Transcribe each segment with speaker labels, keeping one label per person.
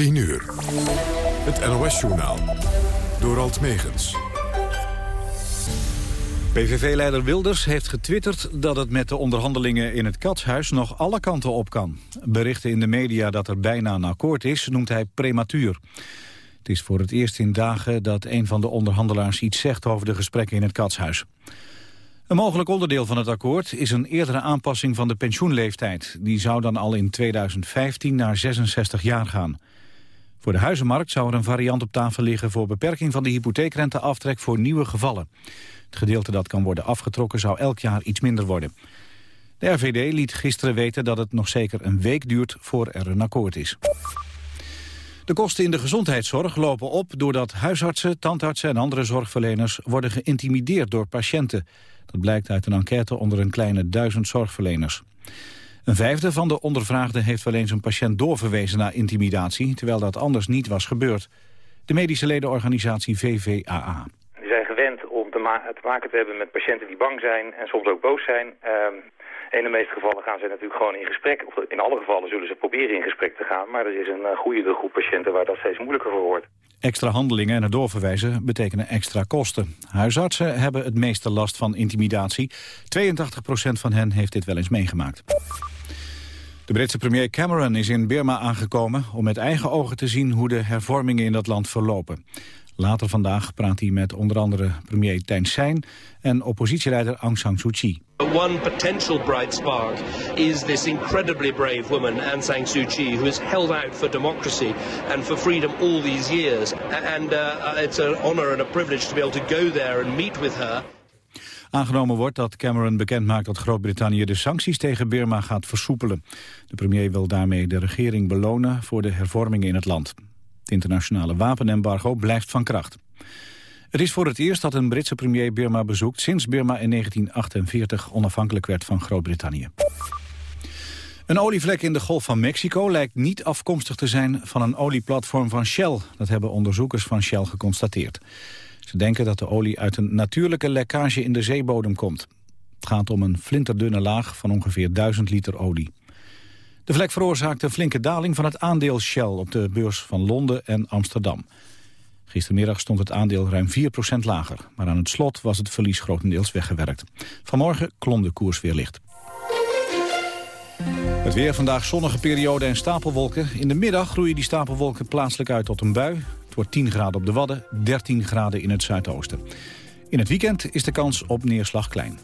Speaker 1: 10 uur. Het NOS-journaal. Door Alt Megens.
Speaker 2: PVV-leider Wilders heeft getwitterd dat het met de onderhandelingen in het Katshuis nog alle kanten op kan. Berichten in de media dat er bijna een akkoord is, noemt hij prematuur. Het is voor het eerst in dagen dat een van de onderhandelaars iets zegt over de gesprekken in het Katshuis. Een mogelijk onderdeel van het akkoord is een eerdere aanpassing van de pensioenleeftijd. Die zou dan al in 2015 naar 66 jaar gaan. Voor de huizenmarkt zou er een variant op tafel liggen voor beperking van de hypotheekrenteaftrek voor nieuwe gevallen. Het gedeelte dat kan worden afgetrokken zou elk jaar iets minder worden. De RVD liet gisteren weten dat het nog zeker een week duurt voor er een akkoord is. De kosten in de gezondheidszorg lopen op doordat huisartsen, tandartsen en andere zorgverleners worden geïntimideerd door patiënten. Dat blijkt uit een enquête onder een kleine duizend zorgverleners. Een vijfde van de ondervraagden heeft wel eens een patiënt doorverwezen naar intimidatie, terwijl dat anders niet was gebeurd. De medische ledenorganisatie VVAA.
Speaker 3: Die zijn gewend om te, maken te hebben met patiënten die bang zijn en soms ook boos zijn. Ehm, in de meeste gevallen gaan ze natuurlijk gewoon in gesprek. Of in alle gevallen zullen ze proberen in gesprek te gaan. Maar er is een uh, goede groep patiënten waar dat steeds moeilijker voor wordt.
Speaker 2: Extra handelingen en het doorverwijzen betekenen extra kosten. Huisartsen hebben het meeste last van intimidatie. 82% van hen heeft dit wel eens meegemaakt. De Britse premier Cameron is in Burma aangekomen om met eigen ogen te zien hoe de hervormingen in dat land verlopen. Later vandaag praat hij met onder andere premier Thein Sein en oppositieleider Aung San Suu Kyi.
Speaker 4: One potential bright spark is this incredibly brave woman, Aung San Suu Kyi, who has held out for democracy and for freedom all these years. And uh, it's an honor and a privilege to be able to go there and meet with her.
Speaker 2: Aangenomen wordt dat Cameron bekendmaakt dat Groot-Brittannië de sancties tegen Burma gaat versoepelen. De premier wil daarmee de regering belonen voor de hervormingen in het land. Het internationale wapenembargo blijft van kracht. Het is voor het eerst dat een Britse premier Burma bezoekt... sinds Burma in 1948 onafhankelijk werd van Groot-Brittannië. Een olievlek in de Golf van Mexico lijkt niet afkomstig te zijn van een olieplatform van Shell. Dat hebben onderzoekers van Shell geconstateerd. Ze denken dat de olie uit een natuurlijke lekkage in de zeebodem komt. Het gaat om een flinterdunne laag van ongeveer 1000 liter olie. De vlek veroorzaakte een flinke daling van het aandeel Shell op de beurs van Londen en Amsterdam. Gistermiddag stond het aandeel ruim 4% lager, maar aan het slot was het verlies grotendeels weggewerkt. Vanmorgen klom de koers weer licht. Het weer vandaag zonnige periode en stapelwolken. In de middag groeien die stapelwolken plaatselijk uit tot een bui. Het wordt 10 graden op de Wadden, 13 graden in het zuidoosten. In het weekend is de kans op neerslag klein.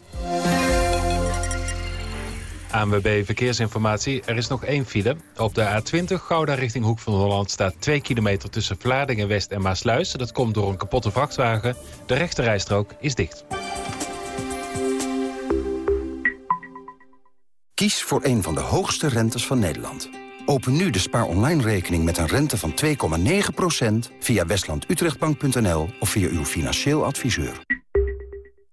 Speaker 5: ANWB Verkeersinformatie. Er is nog één file. Op de A20 Gouda richting Hoek van Holland staat 2 kilometer tussen Vlaardingen West en Maasluis. Dat komt door een kapotte vrachtwagen. De rechterrijstrook is dicht.
Speaker 6: Kies voor een van de hoogste rentes van Nederland. Open nu de spaar online rekening met een rente van 2,9% via westlandutrechtbank.nl of via uw financieel adviseur.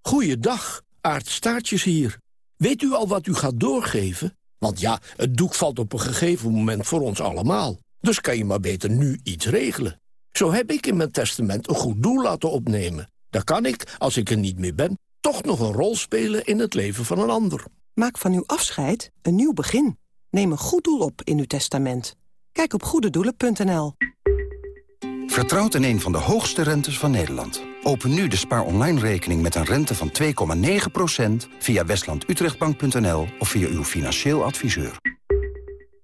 Speaker 7: Goeiedag, Aart Staartjes hier. Weet u al wat u gaat doorgeven? Want ja, het doek valt op een gegeven moment voor ons allemaal. Dus kan je maar beter nu iets regelen. Zo heb ik in mijn testament een goed doel laten opnemen. Daar kan ik, als ik er niet meer ben, toch nog een rol spelen in het leven van een ander.
Speaker 8: Maak van uw afscheid een nieuw begin. Neem een goed doel op in uw testament. Kijk op goededoelen.nl.
Speaker 6: Vertrouwt in een van de hoogste rentes van Nederland. Open nu de spaar online rekening met een rente van 2,9% via westlandutrechtbank.nl of via uw financieel adviseur.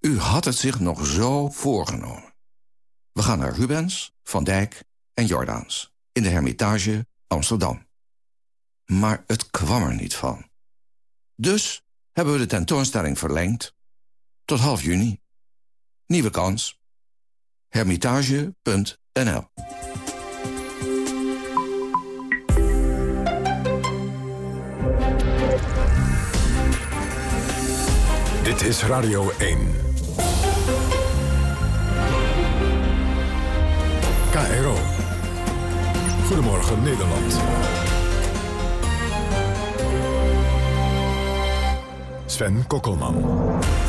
Speaker 9: U had het zich nog zo voorgenomen. We gaan naar Rubens, Van Dijk en Jordaans in de Hermitage Amsterdam. Maar het kwam er niet van. Dus hebben we de tentoonstelling verlengd tot half juni. Nieuwe kans. Hermitage.nl
Speaker 1: Dit is Radio 1. KRO. Goedemorgen Nederland. Sven Kokkelman.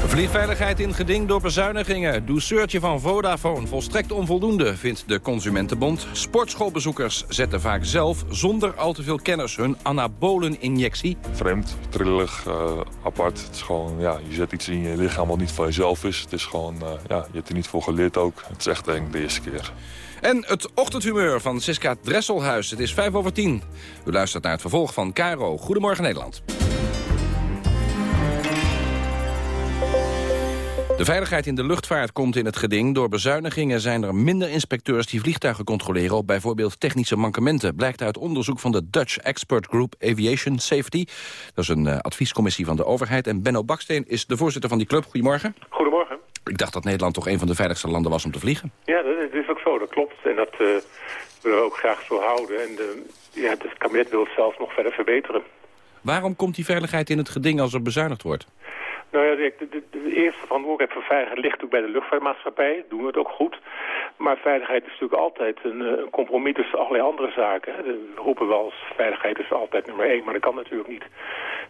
Speaker 10: Vliegveiligheid in geding door bezuinigingen. Douceurtje van Vodafone volstrekt onvoldoende, vindt de Consumentenbond. Sportschoolbezoekers zetten vaak zelf, zonder al te veel kennis, hun anaboleninjectie.
Speaker 11: Vreemd, trillig, uh, apart. Het is gewoon, ja, je zet iets in je lichaam wat niet van jezelf is. Het is gewoon, uh, ja, je hebt er niet voor geleerd ook. Het is echt eng de eerste keer.
Speaker 10: En het ochtendhumeur van Siska Dresselhuis. Het is vijf over tien. U luistert naar het vervolg van Caro. Goedemorgen Nederland. De veiligheid in de luchtvaart komt in het geding. Door bezuinigingen zijn er minder inspecteurs die vliegtuigen controleren... op bijvoorbeeld technische mankementen. Blijkt uit onderzoek van de Dutch Expert Group Aviation Safety. Dat is een uh, adviescommissie van de overheid. En Benno Baksteen is de voorzitter van die club. Goedemorgen.
Speaker 12: Goedemorgen.
Speaker 10: Ik dacht dat Nederland toch een van de veiligste landen was om te vliegen.
Speaker 12: Ja, dat is ook zo. Dat klopt. En dat uh, willen we ook graag zo houden. En de, ja, het kabinet wil het zelfs nog verder verbeteren.
Speaker 10: Waarom komt die veiligheid in het geding als er bezuinigd wordt?
Speaker 12: Nou ja, de, eerste verantwoordelijkheid voor veiligheid ligt ook bij de luchtvaartmaatschappij. Doen we het ook goed. Maar veiligheid is natuurlijk altijd een, een compromis tussen allerlei andere zaken. We roepen wel eens veiligheid is altijd nummer één, maar dat kan natuurlijk niet.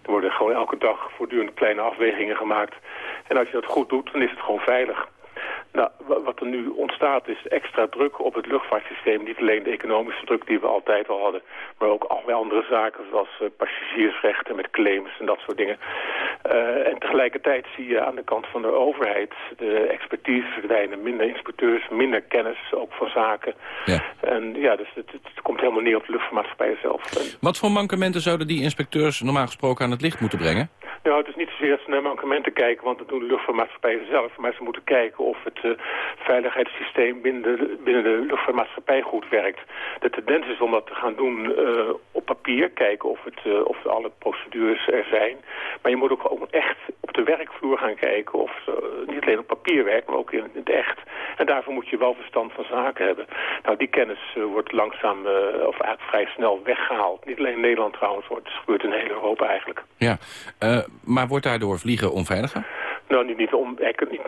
Speaker 12: Er worden gewoon elke dag voortdurend kleine afwegingen gemaakt. En als je dat goed doet, dan is het gewoon veilig. Nou, wat er nu ontstaat is extra druk op het luchtvaartsysteem. Niet alleen de economische druk die we altijd al hadden, maar ook allerlei andere zaken zoals uh, passagiersrechten met claims en dat soort dingen. Uh, en tegelijkertijd zie je aan de kant van de overheid de expertise verdwijnen. Minder inspecteurs, minder kennis ook van zaken. Ja. En ja, dus het, het, komt helemaal neer op de luchtvaartmaatschappij zelf. En,
Speaker 10: wat voor mankementen zouden die inspecteurs normaal gesproken aan het licht moeten brengen?
Speaker 12: Nou, het is niet zozeer dat ze naar mankementen kijken, want dat doen de luchtvaartmaatschappijen zelf. Maar ze moeten kijken of het uh, veiligheidssysteem binnen de, binnen de luchtvaartmaatschappij goed werkt. De tendens is om dat te gaan doen uh, op papier, kijken of, het, uh, of alle procedures er zijn. Maar je moet ook, ook echt op de werkvloer gaan kijken of niet alleen op papier werkt, maar ook in het echt. En daarvoor moet je wel verstand van zaken hebben. Nou, die kennis wordt langzaam, of eigenlijk vrij snel weggehaald. Niet alleen in Nederland trouwens, het gebeurt in heel Europa eigenlijk.
Speaker 10: Ja, maar wordt daardoor vliegen onveiliger?
Speaker 12: Nou, niet, niet, om, niet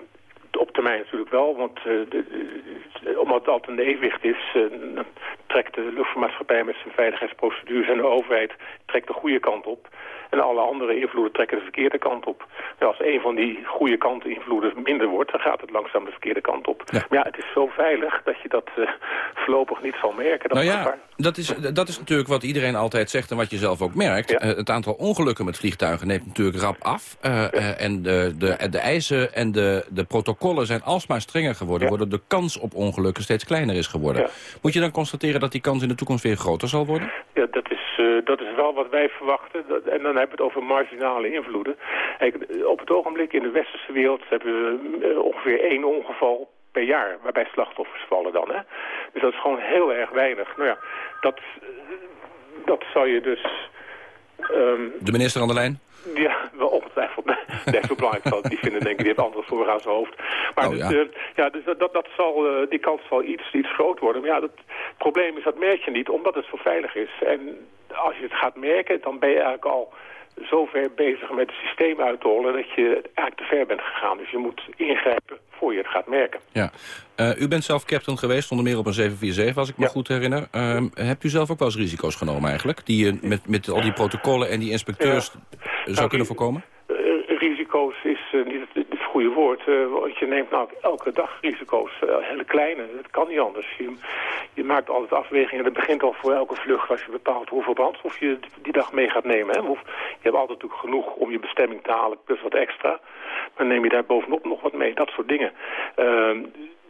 Speaker 12: op termijn natuurlijk wel, want uh, de, de, omdat het altijd een evenwicht is, uh, trekt de luchtvaartmaatschappij met zijn veiligheidsprocedures en de overheid trekt de goede kant op. En alle andere invloeden trekken de verkeerde kant op. Nou, als een van die goede kanten invloeden minder wordt, dan gaat het langzaam de verkeerde kant op. Ja. Maar ja, het is zo veilig dat je dat uh, voorlopig niet zal merken. Dat
Speaker 10: nou ja, dat is, dat is natuurlijk wat iedereen altijd zegt en wat je zelf ook merkt. Ja. Uh, het aantal ongelukken met vliegtuigen neemt natuurlijk rap af. Uh, ja. en de, de, de eisen en de, de protocollen zijn alsmaar strenger geworden. Waardoor de kans op ongelukken steeds kleiner is geworden. Moet je dan constateren dat die kans in de toekomst weer groter zal worden?
Speaker 12: Ja, dat is, dat is wel wat wij verwachten. En dan hebben we het over marginale invloeden. Kijk, op het ogenblik in de westerse wereld hebben we ongeveer één ongeval per jaar waarbij slachtoffers vallen dan. Hè? Dus dat is gewoon heel erg weinig. Nou ja, dat, dat zou je dus... Um,
Speaker 10: de minister aan de lijn?
Speaker 12: Ja, wel ongetwijfeld. Nee, zo belangrijk. Die vinden denk ik, die heeft andere zorgen aan zijn hoofd. Maar oh, ja. Dus, uh, ja, dus dat, dat zal, uh, die kans zal iets, iets groot worden. Maar ja, dat, het probleem is, dat merk je niet, omdat het zo veilig is. En als je het gaat merken, dan ben je eigenlijk al zo ver bezig met het systeem uit te hollen... dat je eigenlijk te ver bent gegaan. Dus je moet ingrijpen voor je het gaat merken.
Speaker 10: Ja. Uh, u bent zelf captain geweest, onder meer op een 747, als ik me ja. goed herinner. Uh, hebt u zelf ook wel eens risico's genomen eigenlijk? Die je met, met al die protocollen en die inspecteurs ja. zou nou, kunnen voorkomen?
Speaker 12: Uh, risico's is niet het, het, goede woord. want je neemt nou elke dag risico's, hele kleine. Dat kan niet anders. Je, maakt altijd afwegingen. Dat begint al voor elke vlucht als je bepaalt hoeveel brandstof je die dag mee gaat nemen. Hè? Je hebt altijd natuurlijk genoeg om je bestemming te halen, plus wat extra. Maar neem je daar bovenop nog wat mee, dat soort dingen. Uh,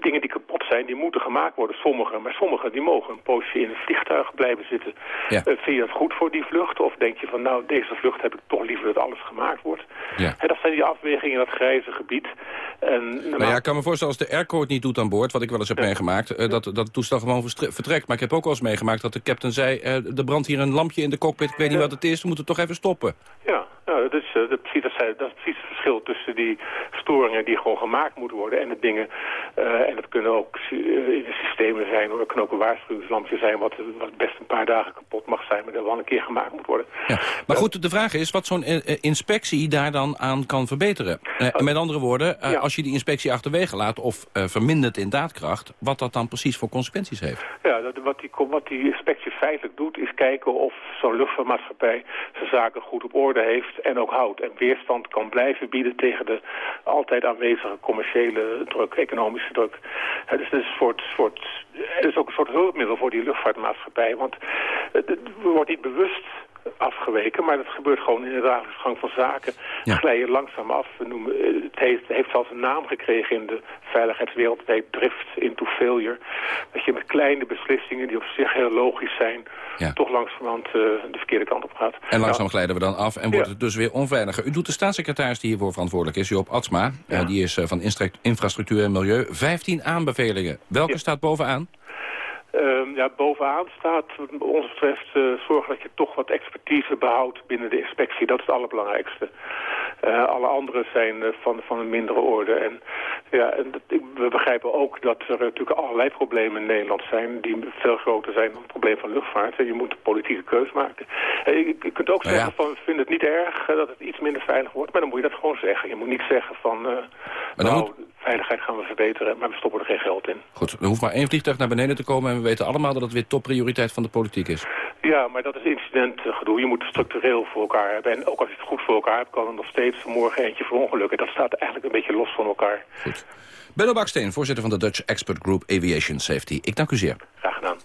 Speaker 12: dingen die kapot zijn, die moeten gemaakt worden. Sommige, maar sommige die mogen een poosje in het vliegtuig blijven zitten. Ja. Uh, vind je dat goed voor die vlucht? Of denk je van, nou, deze vlucht heb ik toch liever dat alles gemaakt wordt?
Speaker 10: Ja.
Speaker 12: Dat zijn die afwegingen in dat grijze gebied. En,
Speaker 10: nou ja, ik kan me voorstellen als de airco het niet doet aan boord, wat ik wel eens heb ja. meegemaakt, uh, dat, dat het toestel gewoon vertrekt. Maar ik heb ook wel eens meegemaakt dat de captain zei, uh, er brandt hier een lampje in de cockpit, ik weet niet wat het is, we moeten toch even stoppen.
Speaker 12: Ja, nou, dat, is, dat, precies, dat, zijn, dat is precies het verschil tussen die storingen die gewoon gemaakt moeten worden en de dingen, en dat kunnen ook systemen zijn, hoor. Het kan ook een waarschuwingslampje zijn wat, wat best een paar dagen kapot mag zijn, maar dat wel een keer gemaakt moet worden.
Speaker 10: Ja. Maar goed, de vraag is wat zo'n inspectie daar dan aan kan verbeteren. Uh, met andere woorden, ja. als je die inspectie achterwege laat of vermindert in daadkracht, wat dat dan precies voor consequenties heeft?
Speaker 12: Ja, dat, wat, die, wat die inspectie feitelijk doet, is kijken of zo'n luchtvaartmaatschappij zijn zaken goed op orde heeft en ook houdt.
Speaker 13: en weerstand kan blijven bieden tegen de altijd aanwezige commerciële druk, economische druk. Het is, dus een soort, soort, het is ook een soort hulpmiddel voor die luchtvaartmaatschappij, want er wordt niet bewust afgeweken, maar dat gebeurt gewoon in de dagelijkse gang van zaken. Ja. Glij je langzaam af. We noemen, het heeft, heeft zelfs een naam gekregen in de veiligheidswereld. Het heet drift into failure. Dat je met kleine beslissingen die op zich heel logisch zijn... toch langzamerhand uh, de verkeerde kant op gaat.
Speaker 10: En langzaam glijden we dan af en wordt het dus weer onveiliger. U doet de staatssecretaris die hiervoor verantwoordelijk is, Joop Atsma. Uh, die is uh, van Infrastructuur en Milieu. 15 aanbevelingen. Welke staat bovenaan?
Speaker 13: Uh, ja, bovenaan staat, wat ons betreft, uh, zorgen dat je toch wat expertise behoudt binnen de inspectie. Dat is het allerbelangrijkste. Uh, alle andere zijn uh, van, van een mindere orde. En, ja, en dat, we begrijpen ook dat er natuurlijk allerlei problemen in Nederland zijn... die veel groter zijn dan het probleem van luchtvaart. En je moet een politieke keus maken. je, je, kunt ook zeggen van, we vinden het niet erg dat het iets minder veilig wordt. Maar dan moet je dat gewoon zeggen. Je moet niet zeggen van, nou, moet... veiligheid gaan we verbeteren, maar we stoppen er geen geld in.
Speaker 10: Goed, er hoeft maar één vliegtuig naar beneden te komen... en we weten allemaal dat het weer topprioriteit van de politiek is.
Speaker 13: Ja, maar dat is incidentgedoe. Je moet het structureel voor elkaar hebben. En ook als je het goed voor elkaar hebt, kan er nog steeds morgen eentje verongelukken. Dat staat eigenlijk een beetje los van elkaar.
Speaker 10: Goed. Benno Baksteen, voorzitter van de Dutch Expert Group Aviation Safety. Ik dank u zeer.
Speaker 13: Graag gedaan.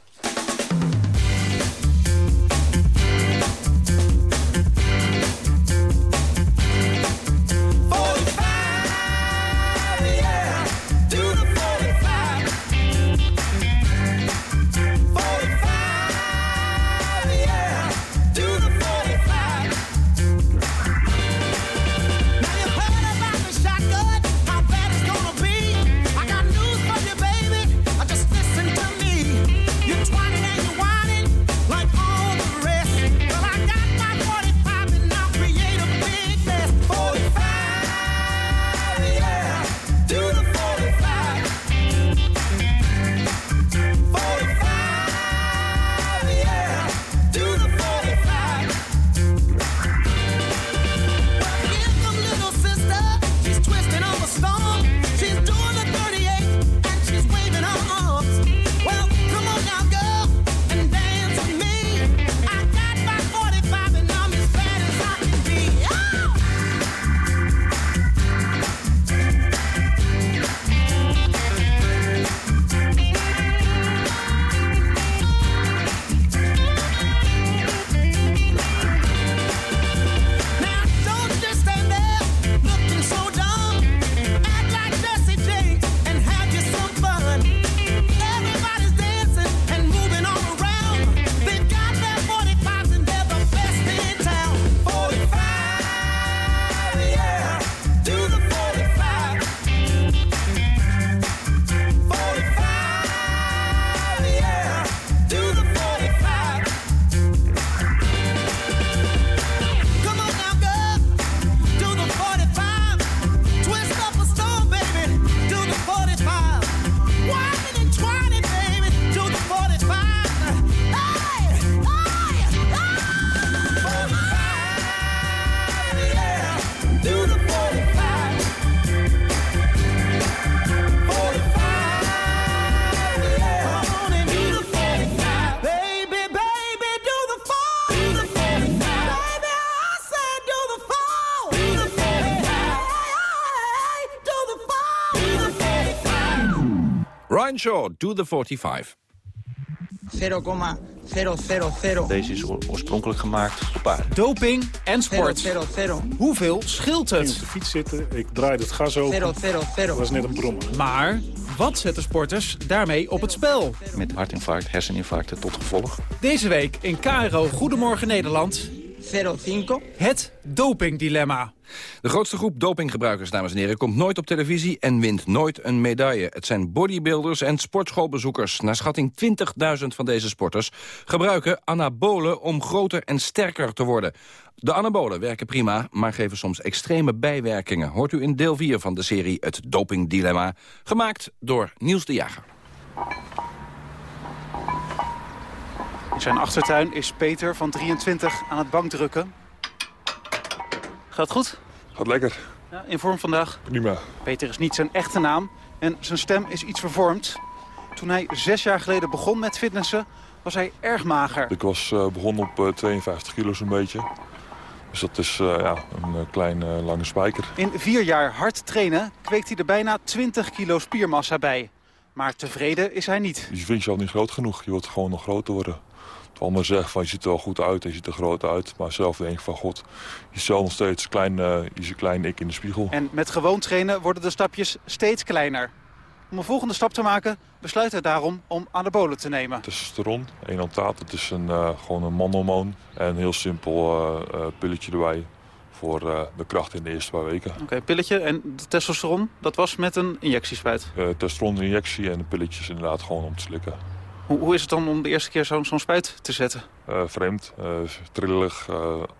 Speaker 10: Shaw, Do the 45.
Speaker 3: 0,000. Deze is oorspronkelijk gemaakt op paard.
Speaker 14: Doping en sport.
Speaker 3: 0,
Speaker 14: Hoeveel scheelt het?
Speaker 15: Ik de fiets zitten, ik draai het gas over. 0, 0, 0. Dat was net een brommer.
Speaker 14: Maar wat zetten sporters daarmee op het spel?
Speaker 3: Met hartinfarct, herseninfarcten tot gevolg.
Speaker 14: Deze week in KRO Goedemorgen Nederland.
Speaker 3: 05.
Speaker 14: Het dopingdilemma.
Speaker 10: De grootste groep dopinggebruikers, dames en heren, komt nooit op televisie en wint nooit een medaille. Het zijn bodybuilders en sportschoolbezoekers. Naar schatting 20.000 van deze sporters gebruiken anabolen om groter en sterker te worden. De anabolen werken prima, maar geven soms extreme bijwerkingen. Hoort u in deel 4 van de serie Het Dopingdilemma, gemaakt door Niels de Jager.
Speaker 16: In zijn achtertuin is Peter van 23 aan het bankdrukken. Gaat goed?
Speaker 11: Gaat lekker.
Speaker 16: Ja, in vorm vandaag?
Speaker 11: Prima.
Speaker 16: Peter is niet zijn echte naam en zijn stem is iets vervormd. Toen hij zes jaar geleden begon met fitnessen was hij erg mager.
Speaker 11: Ik was uh, begonnen op uh, 52 kilo zo'n beetje. Dus dat is ja, een kleine lange spijker.
Speaker 16: In vier jaar hard trainen kweekt hij er bijna 20 kilo spiermassa bij. Maar tevreden is hij niet.
Speaker 11: Je vindt je al niet groot genoeg. Je wilt gewoon nog groter worden. Allemaal zeggen van je ziet er wel goed uit en je ziet er groot uit. Maar zelf denk ik van god, je zelf nog steeds klein, uh, je is een klein ik in de spiegel.
Speaker 16: En met gewoon trainen worden de stapjes steeds kleiner. Om een volgende stap te maken besluit hij daarom om anabolen te nemen.
Speaker 11: Testosteron, enantaat, het is een, uh, gewoon een manhormoon. En een heel simpel uh, pilletje erbij voor de kracht in de eerste paar weken.
Speaker 16: Oké, pilletje en de testosteron, dat was met een injectiespuit?
Speaker 11: Uh, testosteron-injectie en de pilletjes inderdaad gewoon om te slikken.
Speaker 16: Hoe, hoe is het dan om de eerste keer zo'n zo'n spuit te zetten?
Speaker 11: Uh, vreemd, uh, trillig,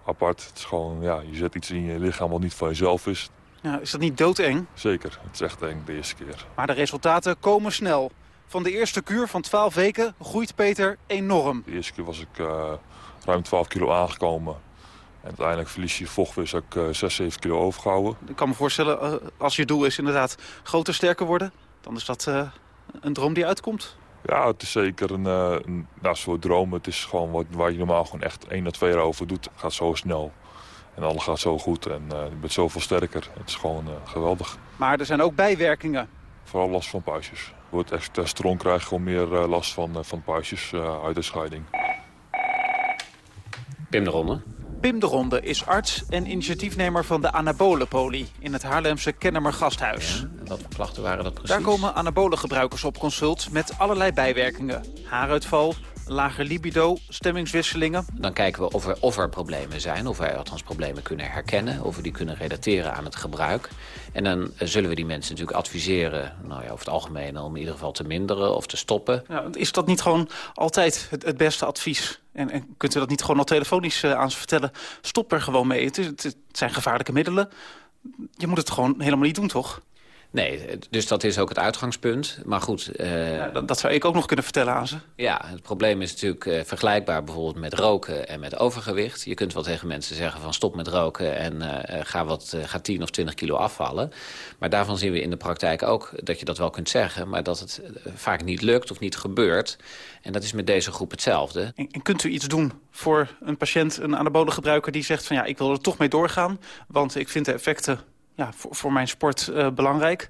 Speaker 11: apart. Het is gewoon, ja, je zet iets in je lichaam wat niet van jezelf is.
Speaker 16: Ja, is dat niet doodeng?
Speaker 11: Zeker, het is echt eng de eerste keer.
Speaker 16: Maar de resultaten komen snel. Van de eerste kuur van 12 weken groeit Peter enorm.
Speaker 11: De eerste keer was ik ruim 12 kilo aangekomen. En uiteindelijk verlies je vochtwis ook uh, 6, 7 kilo overgehouden.
Speaker 16: Ik kan me voorstellen, uh, als je doel is inderdaad groter, sterker worden... dan is dat uh, een droom die uitkomt.
Speaker 11: Ja, het is zeker een, een nou, soort droom. Het is gewoon wat, waar je normaal gewoon echt 1 à 2 jaar over doet. Het gaat zo snel. En alles gaat zo goed en je bent zoveel sterker. Het is gewoon geweldig.
Speaker 16: Maar er zijn ook bijwerkingen.
Speaker 11: Vooral last van puistjes. Wordt echt testosteron krijg je gewoon meer last van, van puistjes uit de scheiding.
Speaker 17: Pim de Ronde.
Speaker 16: Pim de Ronde is arts en initiatiefnemer van de Anabolenpolie in het Haarlemse Kennemer Gasthuis.
Speaker 17: Ja, wat voor klachten waren dat precies?
Speaker 16: Daar komen anabolengebruikers op consult met allerlei bijwerkingen. Haaruitval, lager libido, stemmingswisselingen.
Speaker 17: Dan kijken we of er, of er problemen zijn, of wij althans problemen kunnen herkennen... of we die kunnen relateren aan het gebruik. En dan zullen we die mensen natuurlijk adviseren, nou ja, over het algemeen... om in ieder geval te minderen of te stoppen.
Speaker 16: Ja, is dat niet gewoon altijd het, het beste advies? En, en, kunt u dat niet gewoon al telefonisch uh, aan ze vertellen? Stop er gewoon mee. Het, is, het, zijn gevaarlijke middelen. Je moet het gewoon helemaal niet doen, toch?
Speaker 17: Nee, dus dat is ook het uitgangspunt. Maar goed...
Speaker 16: Uh, ja, dat, dat, zou ik ook nog kunnen vertellen aan ze.
Speaker 17: Ja, het probleem is natuurlijk uh, vergelijkbaar bijvoorbeeld met roken en met overgewicht. Je kunt wel tegen mensen zeggen van stop met roken en uh, ga, wat, ga 10 of 20 kilo afvallen. Maar daarvan zien we in de praktijk ook dat je dat wel kunt zeggen... maar dat het vaak niet lukt of niet gebeurt. En dat is met deze groep hetzelfde.
Speaker 16: En, en kunt u iets doen voor een patiënt, een anabole gebruiker... die zegt van ja, ik wil er toch mee doorgaan, want ik vind de effecten ja, voor, voor mijn sport uh, belangrijk.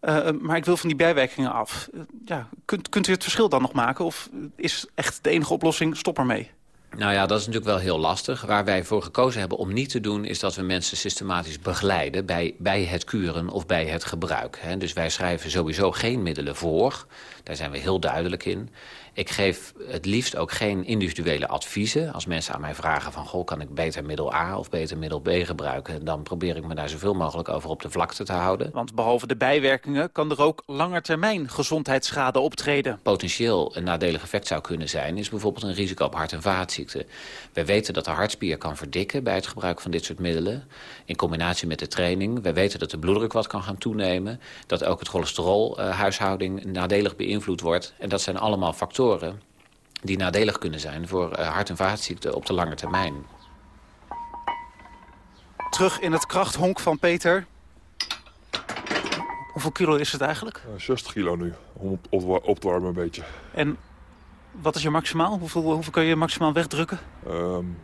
Speaker 16: Uh, maar ik wil van die bijwerkingen af. Ja, kunt, kunt u het verschil dan nog maken? Of is echt de enige oplossing stop ermee?
Speaker 17: Nou ja, dat is natuurlijk wel heel lastig. Waar wij voor gekozen hebben om niet te doen... is dat we mensen systematisch begeleiden bij, bij het kuren of bij het gebruik. Dus wij schrijven sowieso geen middelen voor. Daar zijn we heel duidelijk in. Ik geef het liefst ook geen individuele adviezen. Als mensen aan mij vragen van... goh, kan ik beter middel A of beter middel B gebruiken... dan probeer ik me daar zoveel mogelijk over op de vlakte te houden.
Speaker 16: Want behalve de bijwerkingen kan er ook langetermijn gezondheidsschade optreden.
Speaker 17: Potentieel een nadelig effect zou kunnen zijn... is bijvoorbeeld een risico op hart- en vaatziekten. We weten dat de hartspier kan verdikken bij het gebruik van dit soort middelen. In combinatie met de training. We weten dat de bloeddruk wat kan gaan toenemen. Dat ook het cholesterolhuishouding nadelig beïnvloed wordt. En dat zijn allemaal factoren die nadelig kunnen zijn voor hart- en vaatziekten op de lange termijn.
Speaker 16: Terug in het krachthonk van Peter. Hoeveel kilo is het eigenlijk?
Speaker 11: Uh, 60 kilo nu, om op, op te warmen een beetje.
Speaker 16: En wat is je maximaal? Hoeveel, hoeveel kun je maximaal wegdrukken?
Speaker 11: Um,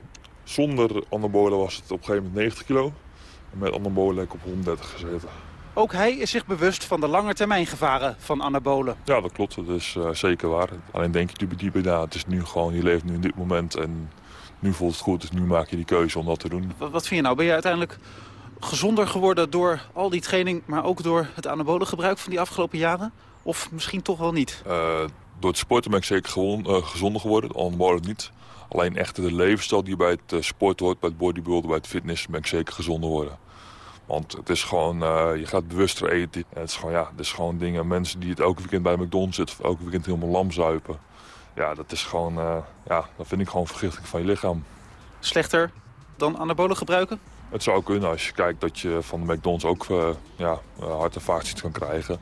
Speaker 11: zonder anabolen was het op een gegeven moment 90 kilo. En met anabolen heb ik op 130 gezeten.
Speaker 16: Ook hij is zich bewust van de langetermijngevaren van anabolen.
Speaker 11: Ja, dat klopt. Dat is uh, zeker waar. Alleen denk je natuurlijk dieper na. Het is nu gewoon, je leeft nu in dit moment en nu voelt het goed. Dus nu maak je die keuze om dat te doen.
Speaker 16: Wat, wat vind je nou? Ben je uiteindelijk gezonder geworden door al die training... maar ook door het anabolengebruik van die afgelopen jaren? Of misschien toch wel niet?
Speaker 11: Uh, door het sporten ben ik zeker gewoon, uh, gezonder geworden. Anabolen niet. Alleen echt de levensstijl die bij het sport hoort, bij het bodybuilden, bij het fitness... ben ik zeker gezonder geworden. Want het is gewoon, uh, je gaat bewuster eten. En het is gewoon, ja, het is gewoon dingen, mensen die het elke weekend bij McDonald's zitten... of elke weekend helemaal lam zuipen. Ja, dat is gewoon, uh, ja, dat vind ik gewoon vergiftiging van je lichaam.
Speaker 16: Slechter dan anabolen gebruiken?
Speaker 11: Het zou kunnen als je kijkt dat je van de McDonald's ook uh, ja, hart- en vaatziekten kan krijgen.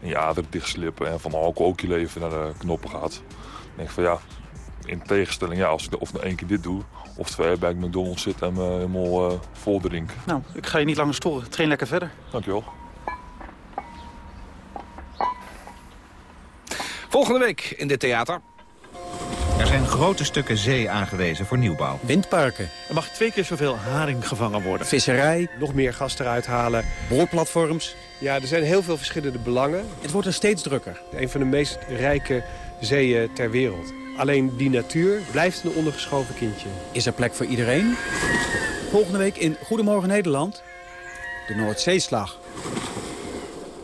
Speaker 11: En je aderen dichtslippen en van alcohol ook je leven naar de knoppen gaat. Dan denk ik van ja, in tegenstelling, ja, als ik of nou één keer dit doe... of twee bij McDonald's zit en me helemaal uh, vol drink.
Speaker 16: Nou, ik ga je niet langer storen. Train lekker verder.
Speaker 11: Dankjewel.
Speaker 10: Volgende week in dit theater.
Speaker 18: Er zijn grote stukken zee aangewezen voor nieuwbouw.
Speaker 19: Windparken. Er mag twee keer zoveel haring gevangen worden.
Speaker 13: Visserij. Nog meer gas eruit halen. Boorplatforms. Ja, er zijn heel veel verschillende belangen.
Speaker 19: Het wordt er steeds drukker.
Speaker 13: Een van de meest rijke zeeën ter wereld. Alleen die natuur blijft een ondergeschoven kindje.
Speaker 19: Is er plek voor iedereen? Volgende week in Goedemorgen Nederland. De Noordzeeslag.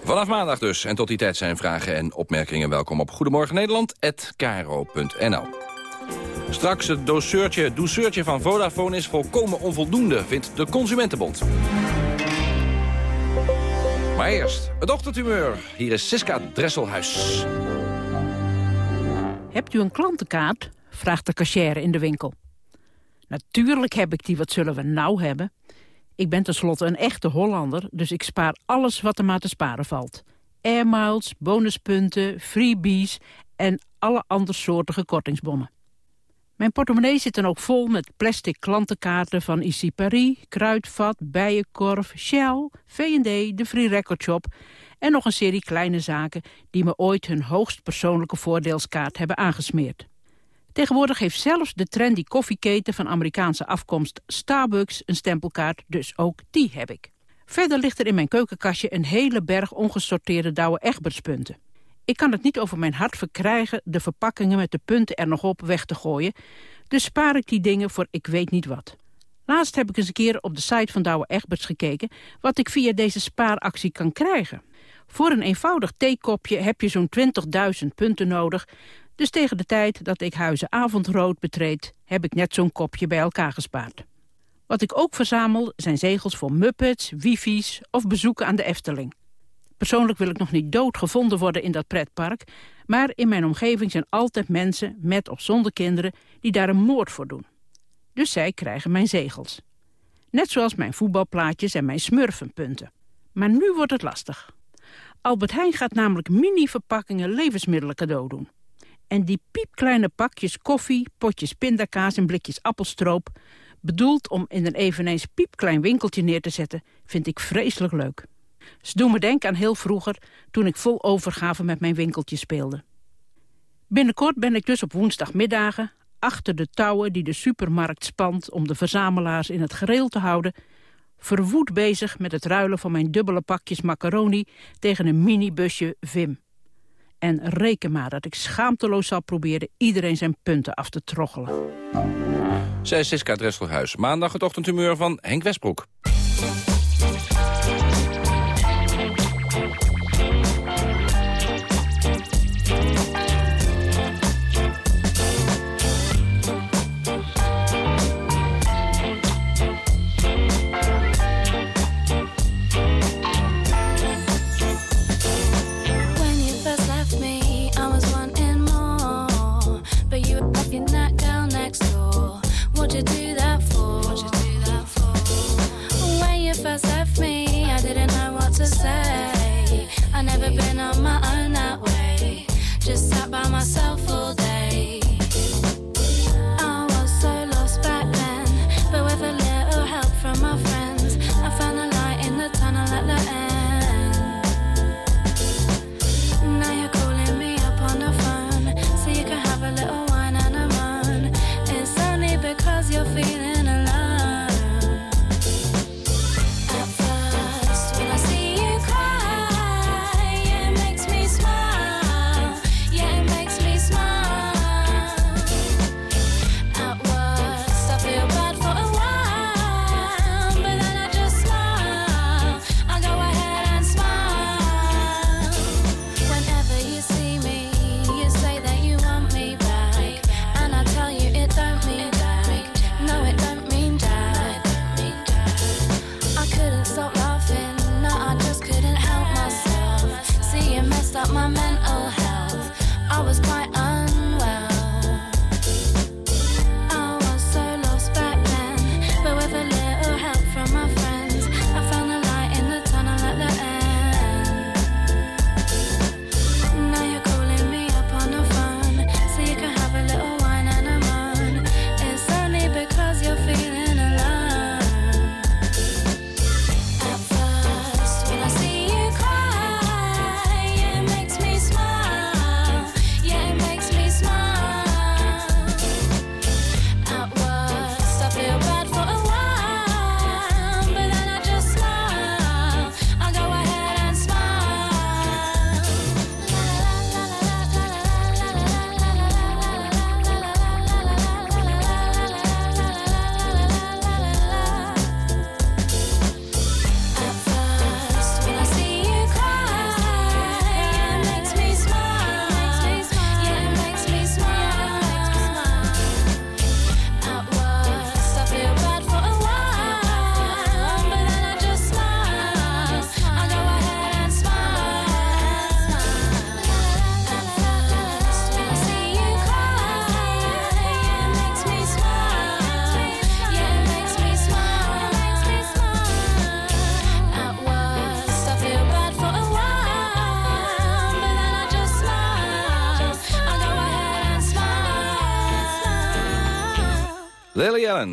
Speaker 10: Vanaf maandag dus. En tot die tijd zijn vragen en opmerkingen welkom op Goedemorgen Nederland@kro.nl. Straks het doseurtje, douceurtje van Vodafone is volkomen onvoldoende, vindt de Consumentenbond. Maar eerst het ochtendhumeur. Hier is Siska Dresselhuis.
Speaker 20: Hebt u een klantenkaart? vraagt de cashier in de winkel. Natuurlijk heb ik die, wat zullen we nou hebben? Ik ben tenslotte een echte Hollander, dus ik spaar alles wat er maar te sparen valt. Airmiles, bonuspunten, freebies en alle andersoortige kortingsbonnen. Mijn portemonnee zit dan ook vol met plastic klantenkaarten van IC Paris, Kruidvat, Bijenkorf, Shell, V&D, de Free Record Shop en nog een serie kleine zaken die me ooit hun hoogst persoonlijke voordeelskaart hebben aangesmeerd. Tegenwoordig heeft zelfs de trendy koffieketen van Amerikaanse afkomst Starbucks een stempelkaart, dus ook die heb ik. Verder ligt er in mijn keukenkastje een hele berg ongesorteerde Douwe Egbertspunten. Ik kan het niet over mijn hart verkrijgen de verpakkingen met de punten er nog op weg te gooien, dus spaar ik die dingen voor ik weet niet wat. Laatst heb ik eens een keer op de site van Douwe Egberts gekeken wat ik via deze spaaractie kan krijgen. Voor een eenvoudig theekopje heb je zo'n 20.000 punten nodig, dus tegen de tijd dat ik Huizen Avondrood betreed... heb ik net zo'n kopje bij elkaar gespaard. Wat ik ook verzamel zijn zegels voor muppets, wifi's of bezoeken aan de Efteling. Persoonlijk wil ik nog niet dood gevonden worden in dat pretpark... maar in mijn omgeving zijn altijd mensen, met of zonder kinderen... die daar een moord voor doen. Dus zij krijgen mijn zegels. Net zoals mijn voetbalplaatjes en mijn smurfenpunten. Maar nu wordt het lastig. Albert Heijn gaat namelijk mini-verpakkingen levensmiddelen cadeau doen. En die piepkleine pakjes koffie, potjes pindakaas en blikjes appelstroop... bedoeld om in een eveneens piepklein winkeltje neer te zetten... vind ik vreselijk leuk. Ze doen me denken aan heel vroeger... toen ik vol overgave met mijn winkeltje speelde. Binnenkort ben ik dus op woensdagmiddagen... achter de touwen die de supermarkt spant... om de verzamelaars in het gereel te houden... verwoed bezig met het ruilen van mijn dubbele pakjes macaroni... tegen een minibusje Vim. En reken maar dat ik schaamteloos zal proberen iedereen zijn punten af te troggelen.
Speaker 10: Zij is Siska Dresselhuis. Maandag het ochtendhumeur van Henk Westbroek.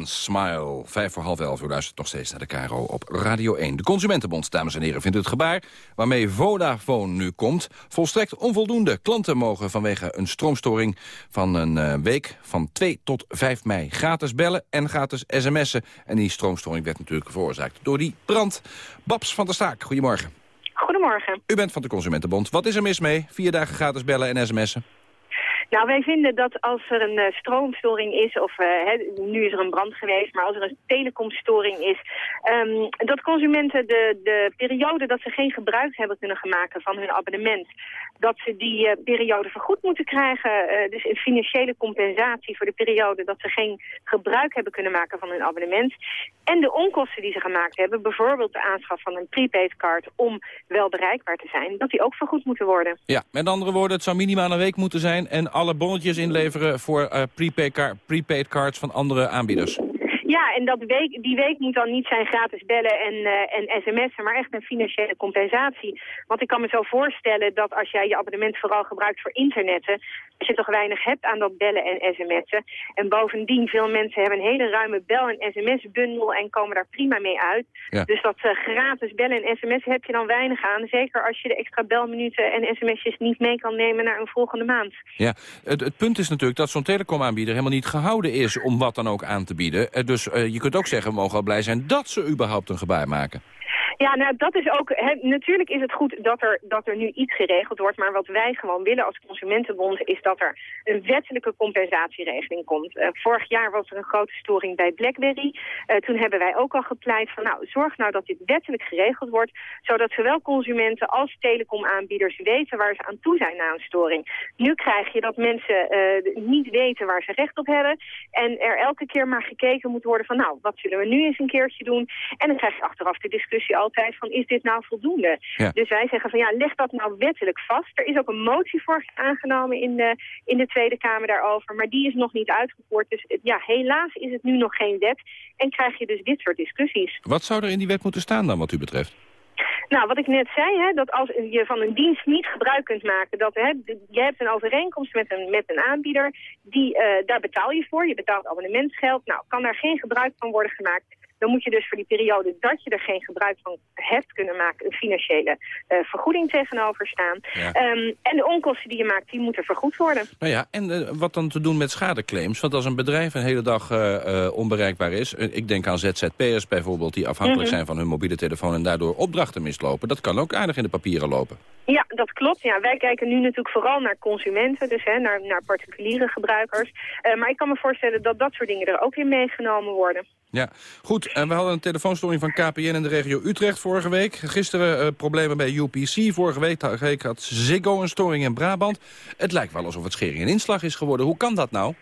Speaker 10: Smile. Vijf voor half elf. U luistert nog steeds naar de KRO op Radio 1. De Consumentenbond, dames en heren, vindt het gebaar... waarmee Vodafone nu komt, volstrekt onvoldoende. Klanten mogen vanwege een stroomstoring van een uh, week... van 2 tot 5 mei gratis bellen en gratis sms'en. En die stroomstoring werd natuurlijk veroorzaakt door die brand. Babs van der Staak, goedemorgen.
Speaker 21: Goedemorgen.
Speaker 10: U bent van de Consumentenbond. Wat is er mis mee? Vier dagen gratis bellen en sms'en?
Speaker 21: Nou, wij vinden dat als er een uh, stroomstoring is, of uh, nu is er een brand geweest, maar als er een telecomstoring is, um, dat consumenten de, de periode dat ze geen gebruik hebben kunnen maken van hun abonnement, dat ze die uh, periode vergoed moeten krijgen. dus een financiële compensatie voor de periode dat ze geen gebruik hebben kunnen maken van hun abonnement. En de onkosten die ze gemaakt hebben, bijvoorbeeld de aanschaf van een prepaid card om wel bereikbaar te zijn, dat die ook vergoed moeten worden.
Speaker 10: Ja, met andere woorden, het zou minimaal een week moeten zijn en alle bonnetjes inleveren voor uh, prepaid, prepaid cards van andere aanbieders.
Speaker 21: Ja, en dat week, die week moet dan niet zijn gratis bellen en, uh, en sms'en, maar echt een financiële compensatie. Want ik kan me zo voorstellen dat als jij je abonnement vooral gebruikt voor internetten, als je toch weinig hebt aan dat bellen en sms'en. En bovendien, veel mensen hebben een hele ruime bel- en sms-bundel en komen daar prima mee uit.
Speaker 10: Ja.
Speaker 21: Dus dat uh, gratis bellen en sms'en heb je dan weinig aan. Zeker als je de extra belminuten en sms'jes niet mee kan nemen naar een volgende maand.
Speaker 10: Ja, het, het punt is natuurlijk dat zo'n telecomaanbieder helemaal niet gehouden is om wat dan ook aan te bieden. Uh, dus uh, je kunt ook zeggen, we mogen wel blij zijn dat ze überhaupt een gebaar maken.
Speaker 21: Ja, nou dat is ook, natuurlijk is het goed dat er, dat er nu iets geregeld wordt, maar wat wij gewoon willen als Consumentenbond is dat er een wettelijke compensatieregeling komt. Uh, vorig jaar was er een grote storing bij BlackBerry. Uh, toen hebben wij ook al gepleit van nou, zorg nou dat dit wettelijk geregeld wordt, zodat zowel consumenten als telecomaanbieders weten waar ze aan toe zijn na een storing. Nu krijg je dat mensen uh, niet weten waar ze recht op hebben en er elke keer maar gekeken moet worden van nou, wat zullen we nu eens een keertje doen? En dan krijg je achteraf de discussie altijd van is dit nou voldoende?
Speaker 10: Ja.
Speaker 21: Dus wij zeggen van ja, leg dat nou wettelijk vast. Er is ook een motie voor aangenomen in de, in de Tweede Kamer daarover, maar die is nog niet uitgevoerd. Dus ja, helaas is het nu nog geen wet en krijg je dus dit soort discussies.
Speaker 10: Wat zou er in die wet moeten staan dan wat u betreft?
Speaker 21: Nou, wat ik net zei, hè, dat als je van een dienst niet gebruik kunt maken, dat hè, je hebt een overeenkomst met een, met een aanbieder, die, uh, daar betaal je voor, je betaalt abonnementsgeld, nou, kan daar geen gebruik van worden gemaakt, dan moet je dus voor die periode dat je er geen gebruik van hebt kunnen maken... een financiële uh, vergoeding tegenover staan.
Speaker 10: Ja.
Speaker 21: Um, en de onkosten die je maakt, die moeten vergoed worden.
Speaker 10: Nou ja, en uh, wat dan te doen met schadeclaims? Want als een bedrijf een hele dag uh, onbereikbaar is... ik denk aan ZZP'ers bijvoorbeeld, die afhankelijk
Speaker 21: Mhm.
Speaker 10: mm -hmm. zijn van hun mobiele telefoon... en daardoor opdrachten mislopen. Dat kan ook aardig in de papieren lopen.
Speaker 21: Ja, dat klopt. Ja, wij kijken nu natuurlijk vooral naar consumenten, dus hè, naar, naar particuliere gebruikers. Maar ik kan me voorstellen dat dat soort dingen er ook in meegenomen worden.
Speaker 10: Ja, goed. En we hadden een telefoonstoring van KPN in de regio Utrecht vorige week. Gisteren uh, problemen bij UPC. Vorige week had Ziggo een storing in Brabant. Het lijkt wel alsof het schering en inslag is geworden. Hoe kan dat nou?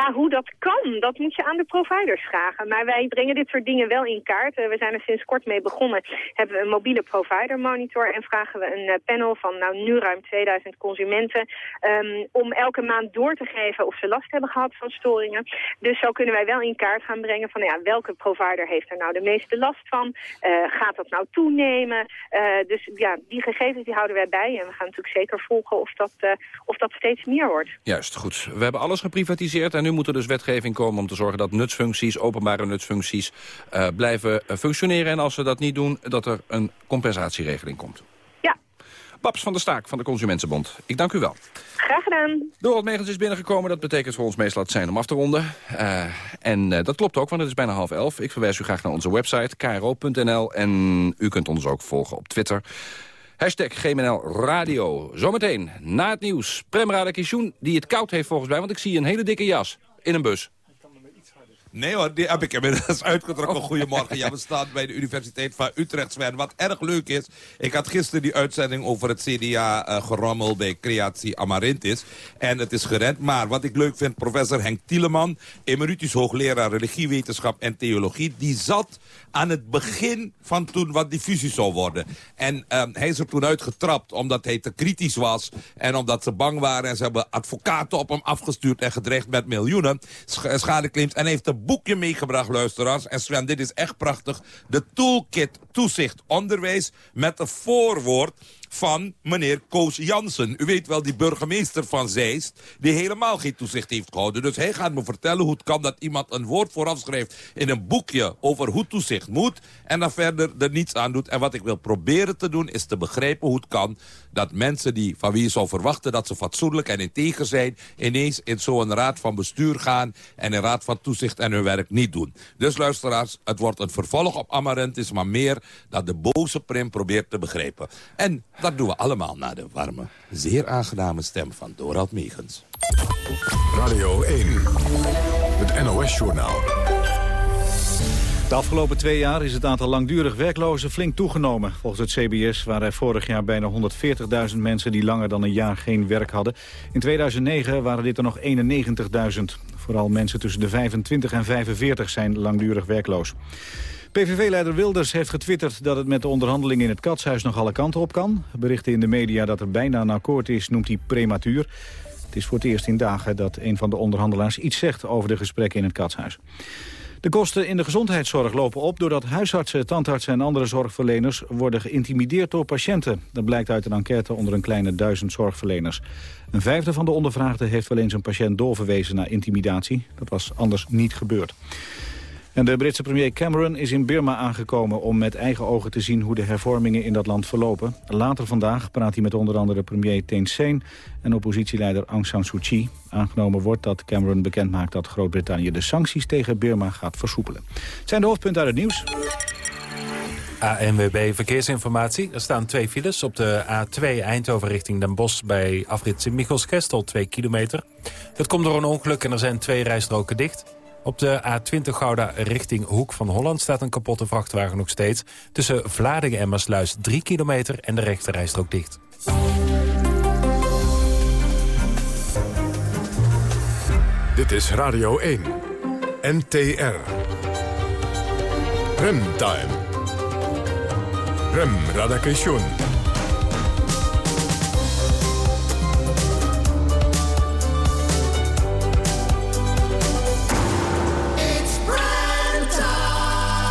Speaker 21: Ja, hoe dat kan, dat moet je aan de providers vragen. Maar wij brengen dit soort dingen wel in kaart. Uh, we zijn er sinds kort mee begonnen. Hebben we een mobiele provider monitor en vragen we een uh, panel van nou, nu ruim 2000 consumenten... Um, om elke maand door te geven of ze last hebben gehad van storingen. Dus zo kunnen wij wel in kaart gaan brengen van ja, welke provider heeft er nou de meeste last van? Uh, gaat dat nou toenemen? dus ja, die gegevens die houden wij bij. En we gaan natuurlijk zeker volgen of dat, of dat steeds meer wordt.
Speaker 10: Juist, goed. We hebben alles geprivatiseerd en nu moet er dus wetgeving komen om te zorgen dat nutsfuncties, openbare nutsfuncties, uh, blijven uh, functioneren. En als ze dat niet doen, dat er een compensatieregeling komt.
Speaker 21: Ja.
Speaker 10: Babs van der Staak van de Consumentenbond. Ik dank u wel.
Speaker 21: Graag gedaan.
Speaker 10: Dorot Megens is binnengekomen. Dat betekent voor ons meestal het zijn om af te ronden. Uh, en uh, dat klopt ook, want het is bijna half elf. Ik verwijs u graag naar onze website, kro.nl. En u kunt ons ook volgen op Twitter. Hashtag GMNL Radio. Zometeen, na het nieuws, Prem Radakishun, die het koud heeft volgens mij... want ik zie een hele dikke jas in een bus.
Speaker 22: Nee hoor, die heb ik inmiddels uitgetrokken. Goedemorgen. Ja, we staan bij de Universiteit van Utrecht, Sven. Wat erg leuk is, ik had gisteren die uitzending over het CDA-gerommel uh, bij Creatie Amarintis. En het is gerend. Maar wat ik leuk vind, professor Henk Tieleman, emeritus hoogleraar religiewetenschap en theologie, die zat aan het begin van toen wat diffusie zou worden. En um, hij is er toen uitgetrapt omdat hij te kritisch was en omdat ze bang waren. En ze hebben advocaten op hem afgestuurd en gedreigd met miljoenen sch schadeclaims. En hij heeft een boekje meegebracht, luisteraars. En Sven, dit is echt prachtig. De Toolkit Toezicht Onderwijs met een voorwoord. Van meneer Koos Jansen. U weet wel, die burgemeester van Zeist... die helemaal geen toezicht heeft gehouden. Dus hij gaat me vertellen hoe het kan dat iemand een woord vooraf schrijft... in een boekje over hoe toezicht moet... en dan verder er niets aan doet. En wat ik wil proberen te doen, is te begrijpen hoe het kan... dat mensen die, van wie je zou verwachten dat ze fatsoenlijk en integer zijn... ineens in zo'n raad van bestuur gaan... en een raad van toezicht en hun werk niet doen. Dus luisteraars, het wordt een vervolg op Amarentis... maar meer dat de boze prim probeert te begrijpen. En dat doen we allemaal naar de warme, zeer aangename stem van Dorald Megens.
Speaker 1: Radio 1, het NOS-journaal.
Speaker 2: De afgelopen twee jaar is het aantal langdurig werklozen flink toegenomen. Volgens het CBS waren er vorig jaar bijna 140.000 mensen die langer dan een jaar geen werk hadden. In 2009 waren dit er nog 91.000. Vooral mensen tussen de 25 en 45 zijn langdurig werkloos. PVV-leider Wilders heeft getwitterd dat het met de onderhandelingen in het katshuis nog alle kanten op kan. Berichten in de media dat er bijna een akkoord is noemt hij prematuur. Het is voor het eerst in dagen dat een van de onderhandelaars iets zegt over de gesprekken in het katshuis. De kosten in de gezondheidszorg lopen op doordat huisartsen, tandartsen en andere zorgverleners worden geïntimideerd door patiënten. Dat blijkt uit een enquête onder een kleine duizend zorgverleners. Een vijfde van de ondervraagden heeft wel eens een patiënt doorverwezen naar intimidatie. Dat was anders niet gebeurd. En de Britse premier Cameron is in Burma aangekomen om met eigen ogen te zien hoe de hervormingen in dat land verlopen. Later vandaag praat hij met onder andere premier Thein Sein en oppositieleider Aung San Suu Kyi. Aangenomen wordt dat Cameron bekendmaakt dat Groot-Brittannië de sancties tegen Burma gaat versoepelen. Zijn de hoofdpunten uit het nieuws.
Speaker 5: ANWB Verkeersinformatie. Er staan twee files op de A2 Eindhoven richting Den Bosch... bij afrit Sint-Michels-Kestel, 2 kilometer. Dat komt door een ongeluk en er zijn twee rijstroken dicht. Op de A20 Gouda richting Hoek van Holland staat een kapotte vrachtwagen nog steeds. Tussen Vlaardingen en Maasluis 3 kilometer en de rechterrijstrook dicht.
Speaker 1: Dit is Radio 1. NTR. Remtime. Rem Radakation.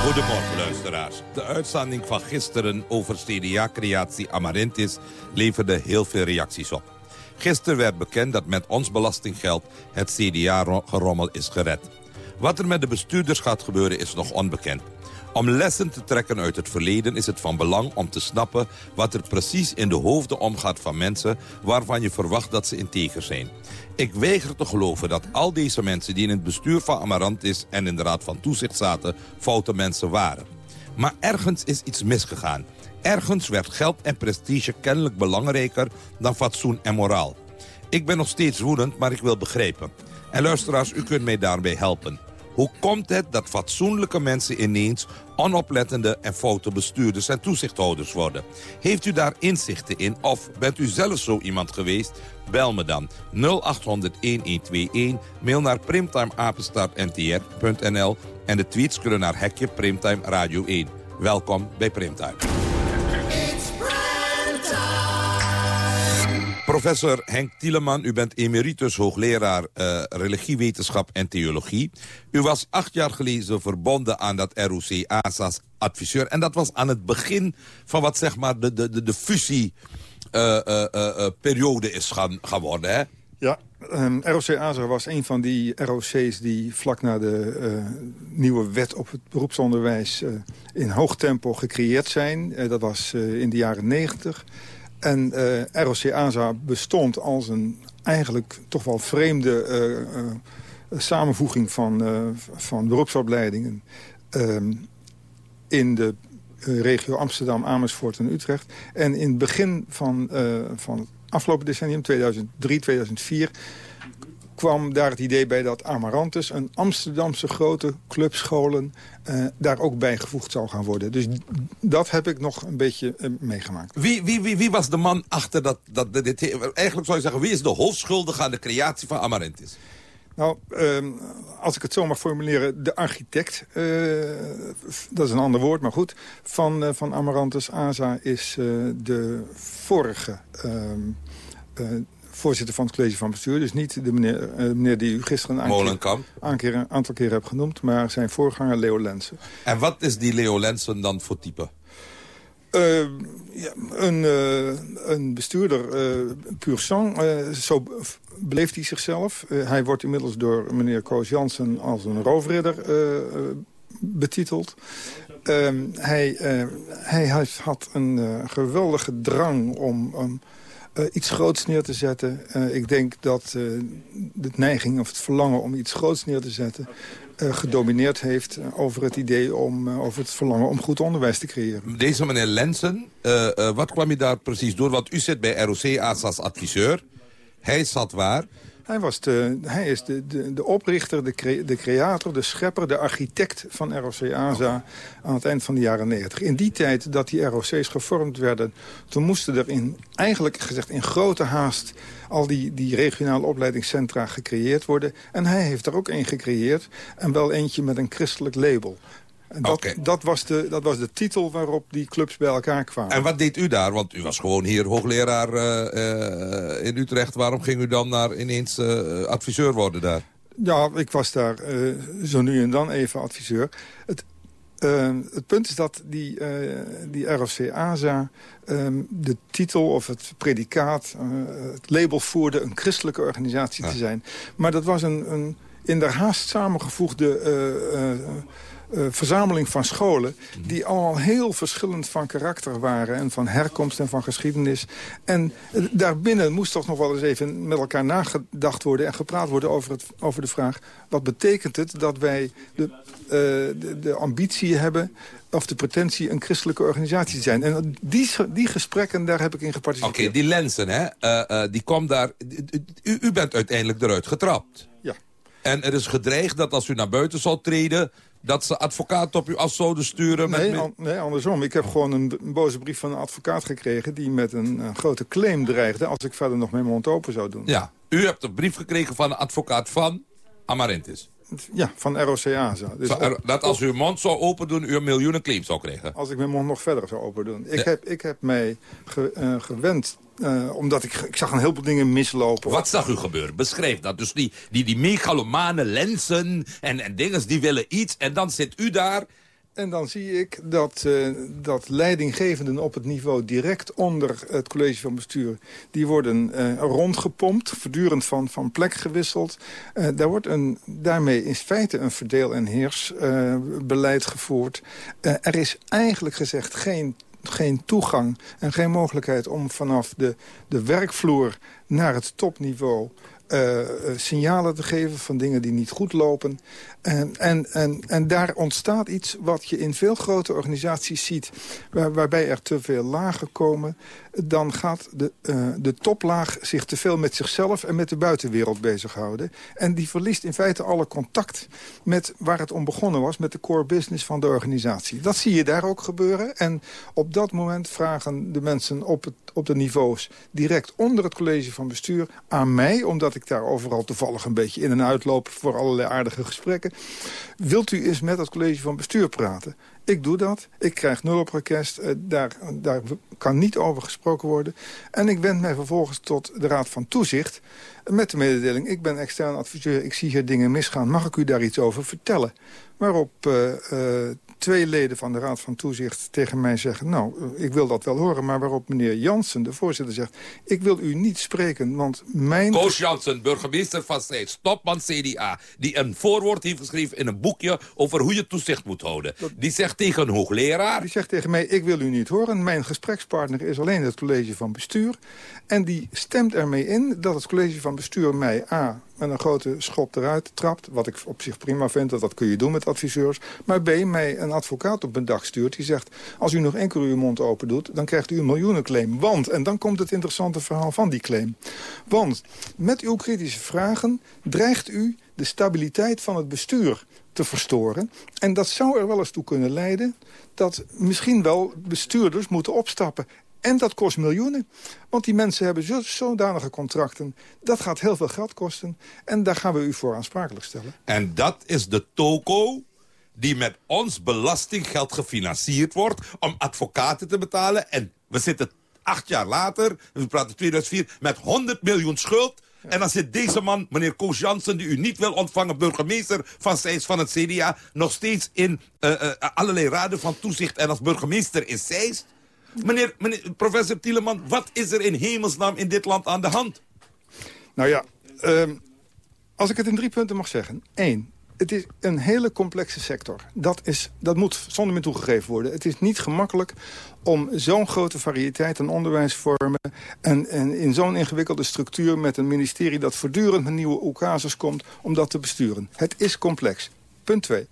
Speaker 22: Goedemorgen luisteraars. De uitzending van gisteren over CDA-creatie Amarentis leverde heel veel reacties op. Gisteren werd bekend dat met ons belastinggeld het CDA-gerommel is gered. Wat er met de bestuurders gaat gebeuren is nog onbekend. Om lessen te trekken uit het verleden is het van belang om te snappen... wat er precies in de hoofden omgaat van mensen... waarvan je verwacht dat ze integer zijn. Ik weiger te geloven dat al deze mensen die in het bestuur van Amarantis... en in de Raad van Toezicht zaten, foute mensen waren. Maar ergens is iets misgegaan. Ergens werd geld en prestige kennelijk belangrijker dan fatsoen en moraal. Ik ben nog steeds woedend, maar ik wil begrijpen. En luisteraars, u kunt mij daarbij helpen. Hoe komt het dat fatsoenlijke mensen ineens onoplettende en foute bestuurders en toezichthouders worden? Heeft u daar inzichten in of bent u zelf zo iemand geweest? Bel me dan 0800-1121, mail naar primtimeapenstaartntr.nl en de tweets kunnen naar Hekje Primtime Radio 1. Welkom bij Primtime. Professor Henk Tieleman, u bent emeritus hoogleraar uh, religiewetenschap en theologie. U was acht jaar geleden verbonden aan dat ROC ASA's adviseur. En dat was aan het begin van wat zeg maar de, de, de, de fusieperiode uh, uh, is gaan, worden, hè?
Speaker 23: Ja, um, ROC ASA was een van die ROC's die vlak na de nieuwe wet op het beroepsonderwijs in hoog tempo gecreëerd zijn. Dat was in de jaren negentig. En uh, ROC ASA bestond als een eigenlijk toch wel vreemde uh, uh, samenvoeging van, van beroepsopleidingen... Ehm, in de regio Amsterdam, Amersfoort en Utrecht. En in het begin van, van het afgelopen decennium, 2003, 2004 kwam daar het idee bij dat Amarantus... een Amsterdamse grote clubscholen uh, daar ook bijgevoegd zou gaan worden. Dus dat heb ik nog een beetje uh, meegemaakt.
Speaker 22: Wie, wie, wie, wie, was de man achter dat, dat dit... Eigenlijk zou je zeggen, wie is de hoofdschuldige aan de creatie van Amarantis?
Speaker 23: Nou, uh, als ik het zo mag formuleren, de architect, uh, dat is een ander woord, maar goed, van, uh, van Amarantus ASA is uh, de vorige ehm, voorzitter van het college van bestuur. Dus niet de meneer, uh, meneer die u gisteren een aantal, een aantal keer hebt genoemd... maar zijn voorganger Leo Lensen.
Speaker 22: En wat is die Leo Lensen dan voor type?
Speaker 23: Uh, ja, een, uh, een bestuurder, uh, pur sang, zo beleeft hij zichzelf. hij wordt inmiddels door meneer Koos Jansen als een roofridder betiteld. Ehm, hij, hij had een geweldige drang om... Um, iets groots neer te zetten. ik denk dat de neiging of het verlangen om iets groots neer te zetten... Gedomineerd heeft over het idee om, over het verlangen om goed onderwijs te creëren.
Speaker 22: Deze meneer Lensen, wat kwam je daar precies door? Want u zit bij ROC als adviseur. Hij zat waar?
Speaker 23: Hij, was de, hij is de, de, de oprichter, de, cre, de creator, de schepper, de architect van ROC ASA aan het eind van de jaren 90. In die tijd dat die ROC's gevormd werden, toen moesten er in, eigenlijk gezegd in grote haast al die, die regionale opleidingscentra gecreëerd worden. En hij heeft er ook één gecreëerd en wel eentje met een christelijk label. Dat, dat, was de, dat was de titel waarop die clubs bij elkaar kwamen.
Speaker 22: En wat deed u daar? Want u was gewoon hier hoogleraar uh, uh, in Utrecht. Waarom ging u dan naar ineens uh, adviseur worden daar?
Speaker 23: Ja, ik was daar zo nu en dan even adviseur. Het, het punt is dat die, die RFC ASA de titel of het predicaat, het label voerde... een christelijke organisatie te zijn. Maar dat was een, een in der haast samengevoegde uh, verzameling van scholen... die allemaal heel verschillend van karakter waren... en van herkomst en van geschiedenis. En uh, daarbinnen moest toch nog wel eens even met elkaar nagedacht worden... en gepraat worden over, het, over de vraag... wat betekent het dat wij de, uh, de, de ambitie hebben of de pretentie een christelijke organisatie te zijn. En die, die gesprekken, daar heb ik in geparticipeerd.
Speaker 22: Oké, die lenzen, hè, die kwam daar... U, u bent uiteindelijk eruit getrapt.
Speaker 23: Ja.
Speaker 22: En er is gedreigd dat als u naar buiten zal treden dat ze advocaat op u als zoden sturen?
Speaker 23: Met... Nee, nee, andersom. Ik heb gewoon een, een, boze brief van een advocaat gekregen... die met een, een, grote claim dreigde als ik verder nog mijn mond open zou doen.
Speaker 22: Ja, u hebt een brief gekregen van een advocaat van Amarentis.
Speaker 23: Ja, van ROC-ASA.
Speaker 22: Dus dat als u uw mond zou open doen, u een miljoenen claims zou krijgen?
Speaker 23: Als ik mijn mond nog verder zou open doen. Ik, heb, ik heb mij ge, uh, gewend uh, omdat ik, ik zag een heleboel dingen mislopen.
Speaker 22: Wat zag u gebeuren? Beschrijf dat. Dus die, die, die megalomane lenzen en, en dingen, die willen iets. En dan zit u daar
Speaker 23: en dan zie ik dat, uh, dat leidinggevenden op het niveau direct onder het college van bestuur... die worden uh, rondgepompt, voortdurend van, van plek gewisseld. Uh, daar wordt een, daarmee in feite een verdeel- en heersbeleid gevoerd. er is eigenlijk gezegd geen geen toegang en geen mogelijkheid om vanaf de, de werkvloer naar het topniveau uh, signalen te geven van dingen die niet goed lopen. En, en, en, en daar ontstaat iets wat je in veel grote organisaties ziet... Waar, waarbij er te veel lagen komen... dan gaat de, uh, de toplaag zich te veel met zichzelf en met de buitenwereld bezighouden. En die verliest in feite alle contact met waar het om begonnen was... met de core business van de organisatie. Dat zie je daar ook gebeuren. En op dat moment vragen de mensen op, het, op de niveaus... direct onder het college van bestuur aan mij... omdat ik daar overal toevallig een beetje in en uit loop... voor allerlei aardige gesprekken Wilt u eens met het college van bestuur praten? Ik doe dat. Ik krijg nul op request. Uh, daar, daar kan niet over gesproken worden. En ik wend mij vervolgens tot de Raad van Toezicht... met de mededeling, ik ben extern adviseur, ik zie hier dingen misgaan. Mag ik u daar iets over vertellen? Waarop uh, twee leden van de Raad van Toezicht tegen mij zeggen... nou, eh, ik wil dat wel horen, maar waarop meneer Jansen, de voorzitter, zegt... ik wil u niet spreken, want mijn...
Speaker 22: Koos Jansen, burgemeester van Steeds, topman CDA... die een voorwoord heeft geschreven in een boekje over hoe je toezicht moet houden. Die zegt tegen een hoogleraar...
Speaker 23: Die zegt tegen mij, ik wil u niet horen. Mijn gesprekspartner is alleen het college van bestuur. En die stemt ermee in dat het college van bestuur mij... A, met een grote schop eruit trapt. Wat ik op zich prima vind, dat, dat kun je doen met adviseurs. Maar B, mij een advocaat op een dag stuurt die zegt... als u nog één keer uw mond open doet, dan krijgt u een miljoenenclaim. Want, en dan komt het interessante verhaal van die claim. Want met uw kritische vragen dreigt u de stabiliteit van het bestuur te verstoren. En dat zou er wel eens toe kunnen leiden dat misschien wel bestuurders moeten opstappen. En dat kost miljoenen. Want die mensen hebben zo, zodanige contracten. Dat gaat heel veel geld kosten. En daar gaan we u voor aansprakelijk stellen.
Speaker 22: En dat is de toko die met ons belastinggeld gefinancierd wordt... om advocaten te betalen. En we zitten acht jaar later, we praten 2004, met 100 miljoen schuld... En dan zit deze man, meneer Koos Jansen, die u niet wil ontvangen... burgemeester van Zeist van het CDA... nog steeds in uh, uh, allerlei raden van toezicht en als burgemeester in Zeist. Meneer, meneer, professor Tieleman, wat is er in hemelsnaam in dit land aan de hand?
Speaker 23: Nou ja, ehm, als ik het in drie punten mag zeggen. Eén, het is een hele complexe sector. Dat, is, dat moet zonder meer toegegeven worden. Het is niet gemakkelijk om zo'n grote variëteit aan onderwijsvormen... en, in zo'n ingewikkelde structuur met een ministerie... dat voortdurend met nieuwe ocases komt om dat te besturen. Het is complex. Punt twee.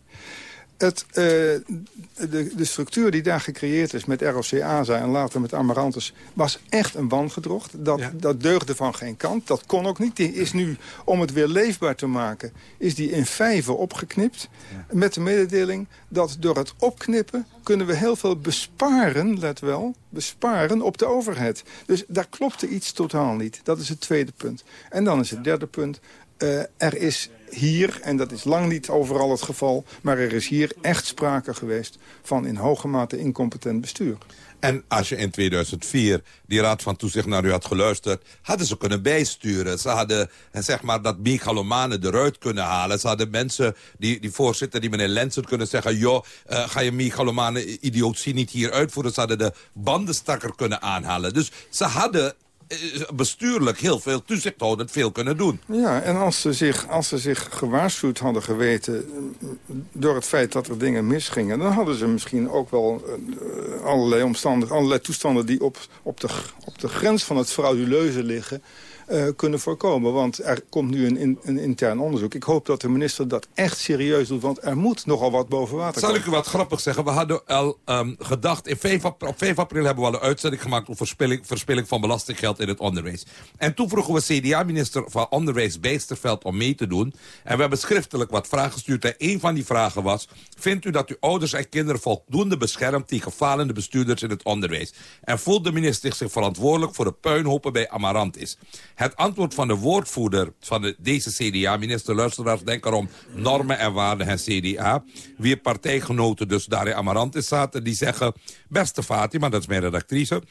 Speaker 23: Het, uh, de, de, structuur die daar gecreëerd is met ROC ASA en later met Amarantus... was echt een wangedrocht. Dat, dat deugde van geen kant. Dat kon ook niet. Die is nu, om het weer leefbaar te maken... is die in vijven opgeknipt. Met de mededeling dat door het opknippen... kunnen we heel veel besparen, let wel, besparen op de overheid. Dus daar klopte iets totaal niet. Dat is het tweede punt. En dan is het derde punt. Uh, er is hier, en dat is lang niet overal het geval... maar er is hier echt sprake geweest van in hoge mate incompetent bestuur.
Speaker 22: En als je in 2004 die Raad van Toezicht naar u had geluisterd... hadden ze kunnen bijsturen. Ze hadden zeg maar, dat megalomanen eruit kunnen halen. Ze hadden mensen, die, die voorzitter, die meneer Lensen kunnen zeggen... joh, uh, ga je megalomane idiotie niet hier uitvoeren. Ze hadden de bandenstakker kunnen aanhalen. Dus ze hadden bestuurlijk heel veel toezichthoudend veel kunnen doen.
Speaker 23: Ja, en als ze, zich, als ze zich gewaarschuwd hadden geweten... door het feit dat er dingen misgingen... dan hadden ze misschien ook wel uh, allerlei, omstandig, allerlei toestanden... die op, op, de, op de grens van het frauduleuze liggen... Uh, kunnen voorkomen. Want er komt nu een, een, intern onderzoek. Ik hoop dat de minister dat echt serieus doet, want er moet nogal wat boven water
Speaker 22: Zal ik u wat grappig zeggen? We hadden al um, gedacht, in 5 april, op 5 april hebben we al een uitzending gemaakt... over verspilling, verspilling van belastinggeld in het onderwijs. En toen vroegen we CDA-minister van Onderwijs Bijsterveld om mee te doen. En we hebben schriftelijk wat vragen gestuurd. En een van die vragen was... vindt u dat uw ouders en kinderen voldoende beschermt... tegen falende bestuurders in het onderwijs? En voelt de minister zich verantwoordelijk voor de puinhopen bij Amarantis? Het antwoord van de woordvoerder van de, deze CDA, minister luisteraars, denk erom normen en waarden en CDA, wie partijgenoten dus daar in Amarantis zaten, die zeggen, beste Fatima, dat is mijn redactrice,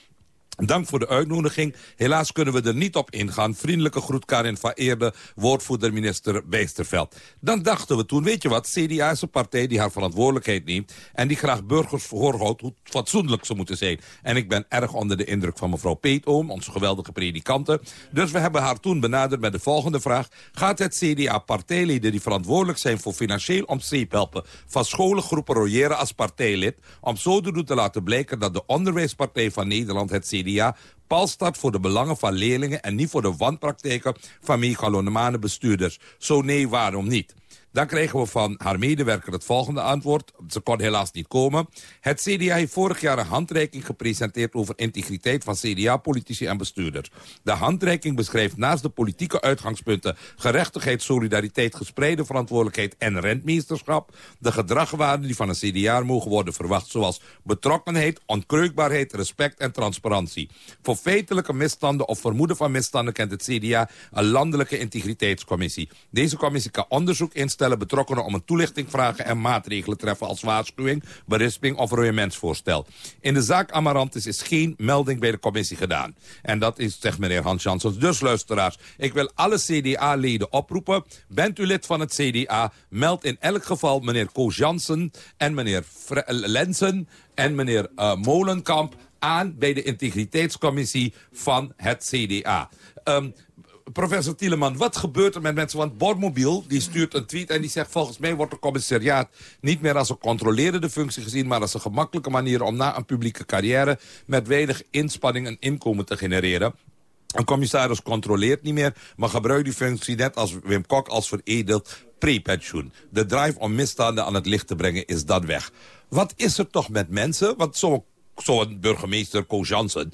Speaker 22: Dank voor de uitnodiging. Helaas kunnen we er niet op ingaan. Vriendelijke groet Karin van Eerde, woordvoerder minister Bijsterveld. Dan dachten we toen, weet je wat, CDA is een partij die haar verantwoordelijkheid neemt... en die graag burgers voorhoudt hoe fatsoenlijk ze moeten zijn. En ik ben erg onder de indruk van mevrouw Peetoom, onze geweldige predikante. Dus we hebben haar toen benaderd met de volgende vraag. Gaat het CDA partijleden die verantwoordelijk zijn voor financieel omzeephelpen... van scholengroepen royeren als partijlid... om zodoende te laten blijken dat de onderwijspartij van Nederland het CDA Pal staat voor de belangen van leerlingen... en niet voor de wanpraktijken van megalonomane bestuurders. Zo nee, waarom niet? Dan kregen we van haar medewerker het volgende antwoord. Ze kon helaas niet komen. Het CDA heeft vorig jaar een handreiking gepresenteerd... over integriteit van CDA-politici en bestuurders. De handreiking beschrijft naast de politieke uitgangspunten... gerechtigheid, solidariteit, gespreide verantwoordelijkheid en rentmeesterschap... de gedragwaarden die van een CDA mogen worden verwacht... zoals betrokkenheid, onkreukbaarheid, respect en transparantie. Voor feitelijke misstanden of vermoeden van misstanden... kent het CDA een landelijke integriteitscommissie. Deze commissie kan onderzoek instellen betrokkenen om een toelichting vragen en maatregelen treffen als waarschuwing, berisping of royamentsvoorstel. In de zaak Amarantis is geen melding bij de commissie gedaan. En dat is, zegt meneer Hans Janssens. Dus luisteraars, ik wil alle CDA-leden oproepen. Bent u lid van het CDA, meld in elk geval meneer Koos Jansen en meneer Fre Lensen en meneer uh, Molenkamp aan bij de integriteitscommissie van het CDA. Um, professor Tieleman, wat gebeurt er met mensen? Want Bormobiel die stuurt een tweet en die zegt... volgens mij wordt de commissariaat niet meer als een controlerende functie gezien... maar als een gemakkelijke manier om na een publieke carrière... met weinig inspanning een inkomen te genereren. Een commissaris controleert niet meer, maar gebruikt die functie net als Wim Kok als veredeld prepensioen. De drive om misstanden aan het licht te brengen is dan weg. Wat is er toch met mensen? Want zo'n zo'n burgemeester Ko Jansen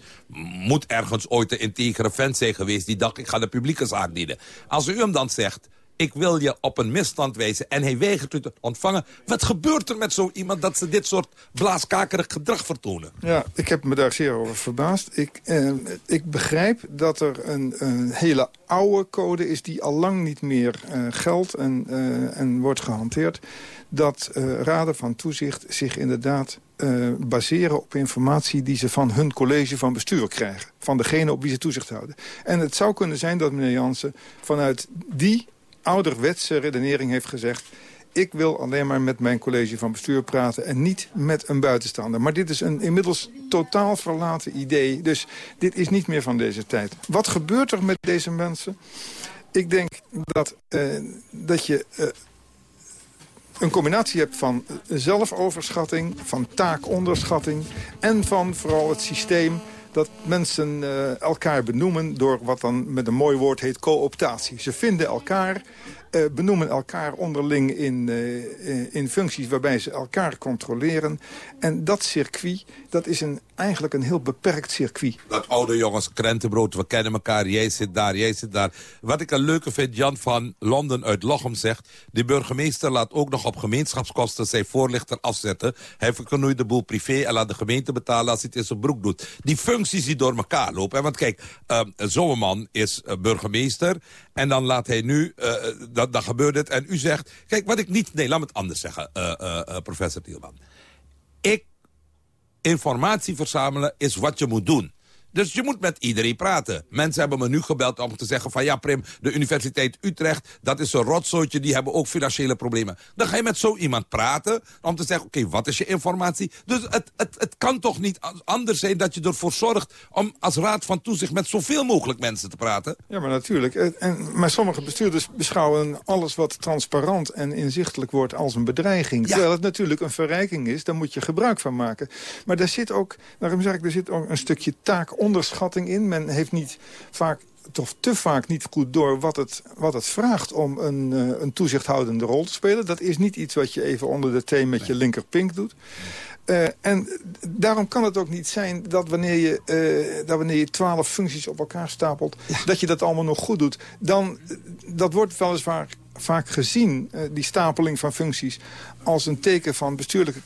Speaker 22: moet ergens ooit een integere vent zijn geweest... die dacht, ik ga de publieke zaak dienen. Als u hem dan zegt, ik wil je op een misstand wijzen... en hij weigert u te ontvangen. Wat gebeurt er met zo iemand dat ze dit soort blaaskakerig gedrag vertonen?
Speaker 23: Ja, ik heb me daar zeer over verbaasd. Ik, eh, ik begrijp dat er een, een, hele oude code is... die al lang niet meer uh, geldt en, uh, en wordt gehanteerd. Dat uh, raden van toezicht zich inderdaad uh, baseren op informatie die ze van hun college van bestuur krijgen. Van degene op wie ze toezicht houden. En het zou kunnen zijn dat meneer Jansen vanuit die ouderwetse redenering heeft gezegd... ik wil alleen maar met mijn college van bestuur praten... en niet met een buitenstaander. Maar dit is een inmiddels totaal verlaten idee. Dus dit is niet meer van deze tijd. Wat gebeurt er met deze mensen? Ik denk dat, uh, dat je uh, een combinatie hebt van zelfoverschatting, van taakonderschatting... en van vooral het systeem dat mensen uh, elkaar benoemen door wat dan met een mooi woord heet cooptatie. Ze vinden elkaar benoemen elkaar onderling in, uh, in functies waarbij ze elkaar controleren. En dat circuit, dat is een, eigenlijk een heel beperkt circuit.
Speaker 22: Dat oude jongens, krentenbrood, we kennen elkaar, jij zit daar, jij zit daar. Wat ik een leuke vind, Jan van Londen uit Lochem zegt... de burgemeester laat ook nog op gemeenschapskosten zijn voorlichter afzetten. Hij verknoeit de boel privé en laat de gemeente betalen als hij het in zijn broek doet. Die functies die door elkaar lopen. Want kijk, uh, zo'n man is burgemeester en dan laat hij nu dan gebeurt het. En u zegt, kijk, wat ik niet... Nee, laat me het anders zeggen, uh, uh, uh, professor Tielman. Ik, informatie verzamelen is wat je moet doen. Dus je moet met iedereen praten. Mensen hebben me nu gebeld om te zeggen van... ja, Prim, de Universiteit Utrecht, dat is een rotzootje... die hebben ook financiële problemen. Dan ga je met zo iemand praten om te zeggen... oké, wat is je informatie? Dus het, het, het kan toch niet anders zijn dat je ervoor zorgt... om als raad van toezicht met zoveel mogelijk mensen te praten?
Speaker 23: Ja, maar natuurlijk. En, maar sommige bestuurders beschouwen alles wat transparant en inzichtelijk wordt... als een bedreiging. Ja. Terwijl het natuurlijk een verrijking is, daar moet je gebruik van maken. Maar daar zit ook, daarom zeg ik, er zit ook een stukje taak onderschatting in. Men heeft niet vaak toch te vaak niet goed door wat het, wat het vraagt om een, uh, een toezichthoudende rol te spelen. Dat is niet iets wat je even onder de thee met je linkerpink doet. Uh, en daarom kan het ook niet zijn dat wanneer je, uh, dat wanneer je twaalf functies op elkaar stapelt... dat je dat allemaal nog goed doet. Dan, dat wordt weliswaar vaak gezien, die stapeling van functies... als een teken van bestuurlijke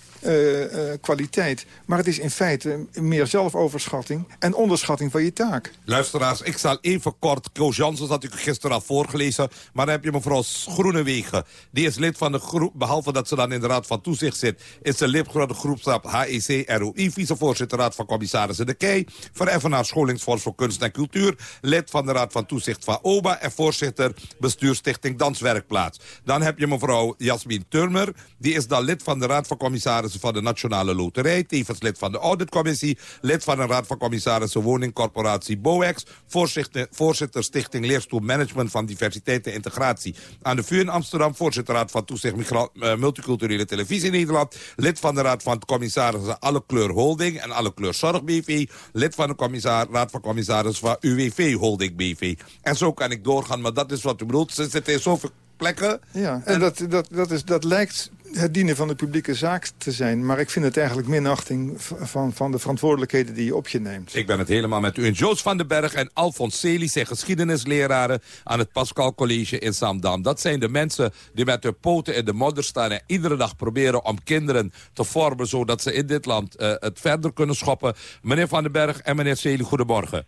Speaker 23: kwaliteit. Maar het is in feite meer zelfoverschatting en onderschatting van je taak.
Speaker 22: Luisteraars, ik zal even kort... Koos Janssens had ik gisteren al voorgelezen... maar dan heb je mevrouw Groenewegen. Die is lid van de groep, behalve dat ze dan in de Raad van Toezicht zit... is ze lid van de groepstap HEC-ROI... vicevoorzitter Raad van Commissarissen De Kei... vereffenaar Scholingsfonds voor Kunst en Cultuur... lid van de Raad van Toezicht van OBA... en voorzitter bestuurstichting Danswerkplaats. Dan heb je mevrouw Jasmin Turmer... die is dan lid van de Raad van Commissarissen van de Nationale Loterij... tevens lid van de Auditcommissie... lid van de Raad van Commissarissen Woningcorporatie BOEX... voorzitter, voorzitter Stichting Leerstoel Management van Diversiteit en Integratie... aan de VU in Amsterdam, voorzitter Raad van Toezicht uh, Multiculturele Televisie Nederland... lid van de Raad van Commissarissen Alle Kleur Holding en Alle Kleur Zorg BV... lid van de Raad van Commissarissen van UWV Holding BV. En zo kan ik doorgaan, maar dat is wat u bedoelt. Ze zitten in zoveel plekken.
Speaker 23: Ja, en, en dat, dat, dat, is, dat lijkt het dienen van de publieke zaak te zijn. Maar ik vind het eigenlijk minachting van, van de verantwoordelijkheden die je op je neemt.
Speaker 22: Ik ben het helemaal met u. En Joost van den Berg en Alfons Celi zijn geschiedenisleraren aan het Pascal College in Zamdam. Dat zijn de mensen die met hun poten in de modder staan en iedere dag proberen om kinderen te vormen zodat ze in dit land uh, het verder kunnen schoppen. Meneer van den Berg en meneer Celi, goedemorgen.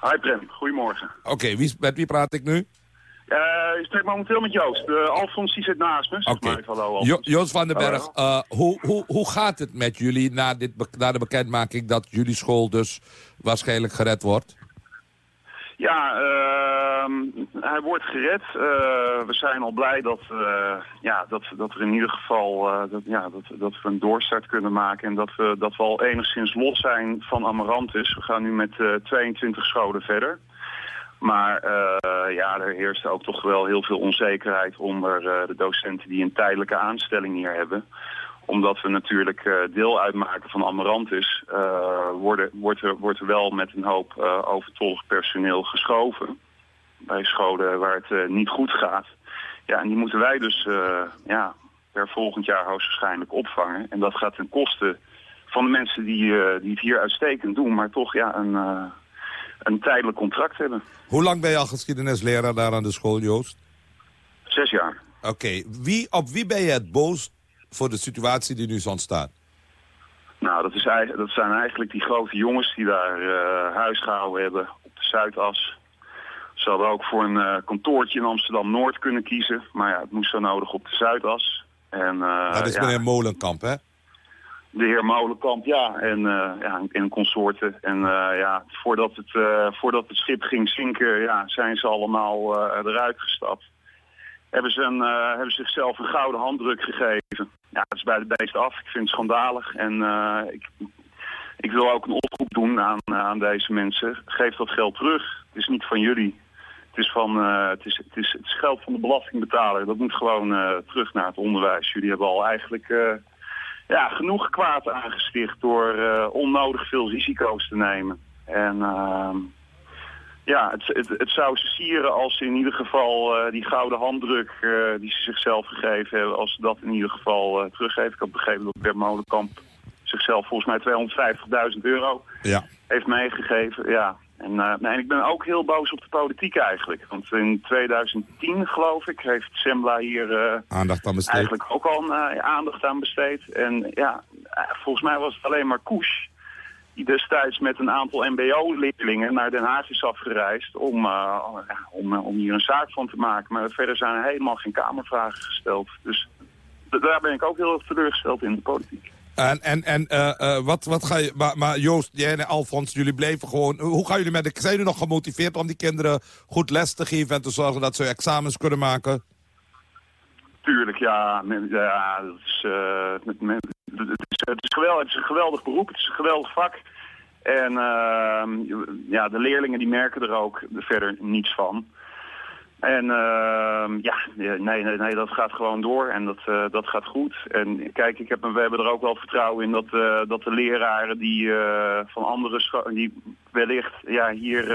Speaker 24: Hi Prem, goedemorgen.
Speaker 22: Oké, okay, wie, met wie praat ik nu?
Speaker 24: Uh, ik spreek momenteel met Joost. Uh, Alfons die zit naast me.
Speaker 22: Oké. Okay. Jo Joost van den Berg, uh, hoe, hoe, hoe gaat het met jullie na, dit na de bekendmaking dat jullie school dus waarschijnlijk gered wordt?
Speaker 24: Ja, hij wordt gered. we zijn al blij dat, ja, dat, dat we in ieder geval dat, ja, dat, dat we een doorstart kunnen maken. En dat we, dat we al enigszins los zijn van Amarantis. We gaan nu met 22 scholen verder. Maar uh, ja, er heerst ook toch wel heel veel onzekerheid onder uh, de docenten die een tijdelijke aanstelling hier hebben. Omdat we natuurlijk uh, deel uitmaken van Amarantis, worden, wordt, er, wordt er wel met een hoop overtollig personeel geschoven. Bij scholen waar het niet goed gaat. Ja, en die moeten wij dus ja, per volgend jaar hoogstwaarschijnlijk opvangen. En dat gaat ten koste van de mensen die, die het hier uitstekend doen, maar toch ja, een een tijdelijk contract hebben.
Speaker 22: Hoe lang ben je al geschiedenisleraar daar aan de school, Joost?
Speaker 24: Zes jaar.
Speaker 22: Oké, wie op wie ben je het boos voor de situatie die nu is ontstaan?
Speaker 24: Nou, dat, is, dat zijn eigenlijk die grote jongens die daar uh, huis gehouden hebben op de Zuidas. Ze hadden ook voor een uh, kantoortje in Amsterdam-Noord kunnen kiezen. Maar ja, het moest zo nodig op de Zuidas. En, uh,
Speaker 22: dat is meneer Molenkamp, hè?
Speaker 24: De heer Molenkamp, ja, en, uh, ja, en consorten. En uh, ja, voordat het, uh, voordat het schip ging zinken, ja, zijn ze allemaal eruit gestapt. hebben ze, een, hebben zichzelf een gouden handdruk gegeven. Ja, dat is bij de beest af. Ik vind het schandalig. En ik, ik wil ook een oproep doen aan, aan deze mensen. Geef dat geld terug. Het is niet van jullie. Het is, van, het, is, het, is, het geld van de belastingbetaler. Dat moet gewoon terug naar het onderwijs. Jullie hebben al eigenlijk ja, genoeg kwaad aangesticht door onnodig veel risico's te nemen. En ehm, ja, het, het, het, zou ze sieren als ze in ieder geval uh, die gouden handdruk uh, die ze zichzelf gegeven hebben, als ze dat in ieder geval teruggeven. Ik heb begrepen dat Bert Molenkamp zichzelf volgens mij 250.000 euro
Speaker 22: ja.
Speaker 24: heeft meegegeven. Ja. En, nee, ik ben ook heel boos op de politiek eigenlijk. Want in 2010, geloof ik, heeft Sembla hier
Speaker 22: aandacht aan besteed.
Speaker 24: eigenlijk ook al aandacht aan besteed. En ja, volgens mij was het alleen maar koes die destijds met een aantal mbo-leerlingen naar Den Haag is afgereisd om, uh, om, om hier een zaak van te maken. Maar verder zijn er helemaal geen kamervragen gesteld. Dus daar ben ik ook heel erg teleurgesteld in de politiek.
Speaker 22: En, en, en uh, uh, wat, wat ga je... Maar, maar Joost, jij en Alfons, jullie bleven gewoon... Hoe gaan jullie met de... Zijn jullie nog gemotiveerd om die kinderen goed les te geven... en te zorgen dat ze examens kunnen maken?
Speaker 24: Tuurlijk, ja. ja is, uh, met, met, het, is, het, is geweldig, het is een geweldig beroep, het is een geweldig vak. En uh, ja, de leerlingen die merken er ook verder niets van. En uh, ja, nee, nee, nee, dat gaat gewoon door en dat, uh, dat gaat goed. En kijk, ik heb, we hebben er ook wel vertrouwen in dat, uh, dat de leraren die van andere die wellicht ja, hier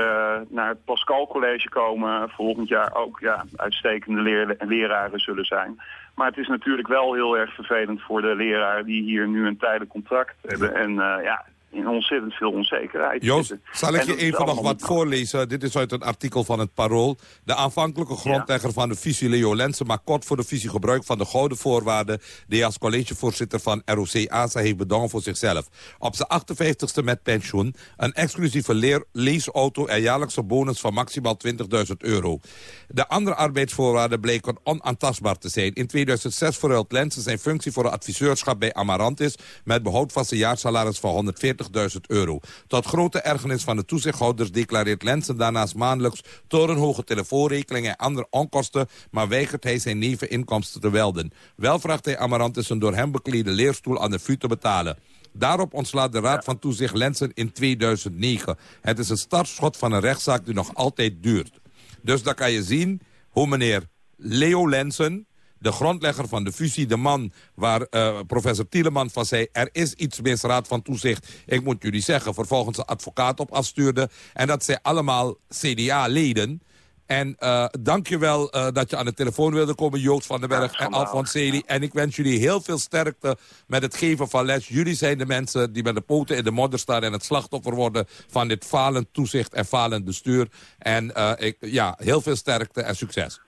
Speaker 24: naar het Pascal College komen, volgend jaar ook ja, uitstekende leraren zullen zijn. Maar het is natuurlijk wel heel erg vervelend voor de leraren die hier nu een tijdelijk contract hebben. En ja, in ontzettend veel onzekerheid
Speaker 22: Joost, zal ik je even nog wat voorlezen? Dit is uit een artikel van het Parool. De aanvankelijke grondlegger van de visie Leo Lensen... maar kort voor de visie gebruik van de gouden voorwaarden... die als collegevoorzitter van ROC ASA heeft bedongen voor zichzelf. Op zijn 58ste met pensioen, een exclusieve leer, leaseauto... en jaarlijkse bonus van maximaal 20.000 euro. De andere arbeidsvoorwaarden bleken onaantastbaar te zijn. In 2006 verruilt Lensen zijn functie voor een adviseurschap bij Amarantis... met behoud van zijn jaarsalaris van 140 euro. Tot grote ergernis van de toezichthouders declareert Lensen daarnaast maandelijks torenhoge telefoonrekeningen en andere onkosten, maar weigert hij zijn neveninkomsten te welden. Wel vraagt hij Amarantis een door hem beklede leerstoel aan de VU te betalen. Daarop ontslaat de Raad van Toezicht Lensen in 2009. Het is een startschot van een rechtszaak die nog altijd duurt. Dus dan kan je zien hoe meneer Leo Lensen de grondlegger van de fusie, de man waar uh, professor Tieleman van zei... er is iets mis, Raad van Toezicht, ik moet jullie zeggen... vervolgens een advocaat op afstuurde. En dat zijn allemaal CDA-leden... En uh, dank je wel uh, dat je aan de telefoon wilde komen, Joost van den Berg en Alfons Celi. En ik wens jullie heel veel sterkte met het geven van les. Jullie zijn de mensen die met de poten in de modder staan... en het slachtoffer worden van dit falend toezicht en falend bestuur. En uh, ik, ja, heel veel sterkte en succes.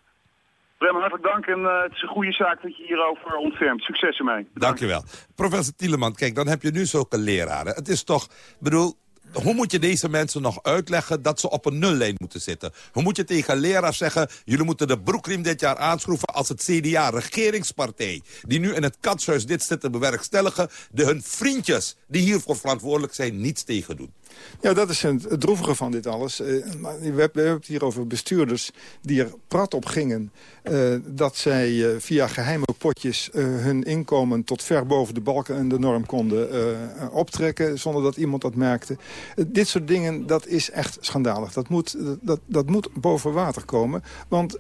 Speaker 24: Bremen, hartelijk dank en uh, het is een goede zaak dat je hierover ontfermt. Succes ermee.
Speaker 22: Dank je. Professor Tieleman, kijk, dan heb je nu zulke leraren. Het is toch, bedoel, hoe moet je deze mensen nog uitleggen dat ze op een nullijn moeten zitten? Hoe moet je tegen leraars zeggen... jullie moeten de broekriem dit jaar aanschroeven als het CDA, regeringspartij... die nu in het katshuis dit zit te bewerkstelligen... de hun vriendjes die hiervoor verantwoordelijk zijn niets tegen doen?
Speaker 23: Ja, dat is het droevige van dit alles. Uh, we, hebben het hier over bestuurders die er prat op gingen... Uh, dat zij uh, via geheime potjes hun inkomen tot ver boven de balken en de norm konden optrekken... zonder dat iemand dat merkte. dit soort dingen, dat is echt schandalig. Dat moet, dat, dat moet boven water komen. Want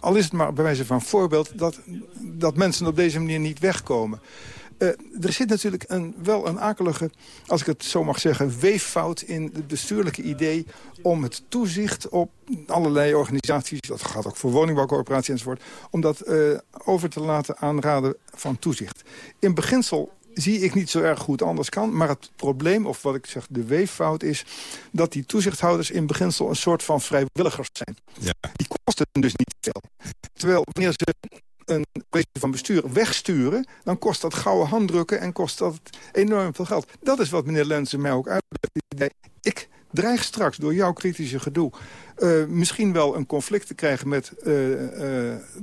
Speaker 23: al is het maar bij wijze van voorbeeld... dat, dat mensen op deze manier niet wegkomen... Uh, er zit natuurlijk een, wel een akelige, als ik het zo mag zeggen... weeffout in het bestuurlijke idee om het toezicht op allerlei organisaties... dat gaat ook voor woningbouwcorporaties enzovoort... om dat uh, over te laten aanraden van toezicht. In beginsel zie ik niet zo erg goed anders kan. Maar het probleem, of wat ik zeg, de weeffout is... dat die toezichthouders in beginsel een soort van vrijwilligers zijn. Ja. Die kosten dus niet veel. Terwijl wanneer ze een kwestie van bestuur wegsturen... dan kost dat gouden handdrukken en kost dat enorm veel geld. Dat is wat meneer Lenzen mij ook uitlegt. Ik dreig straks door jouw kritische gedoe... Uh, misschien wel een conflict te krijgen met uh, uh,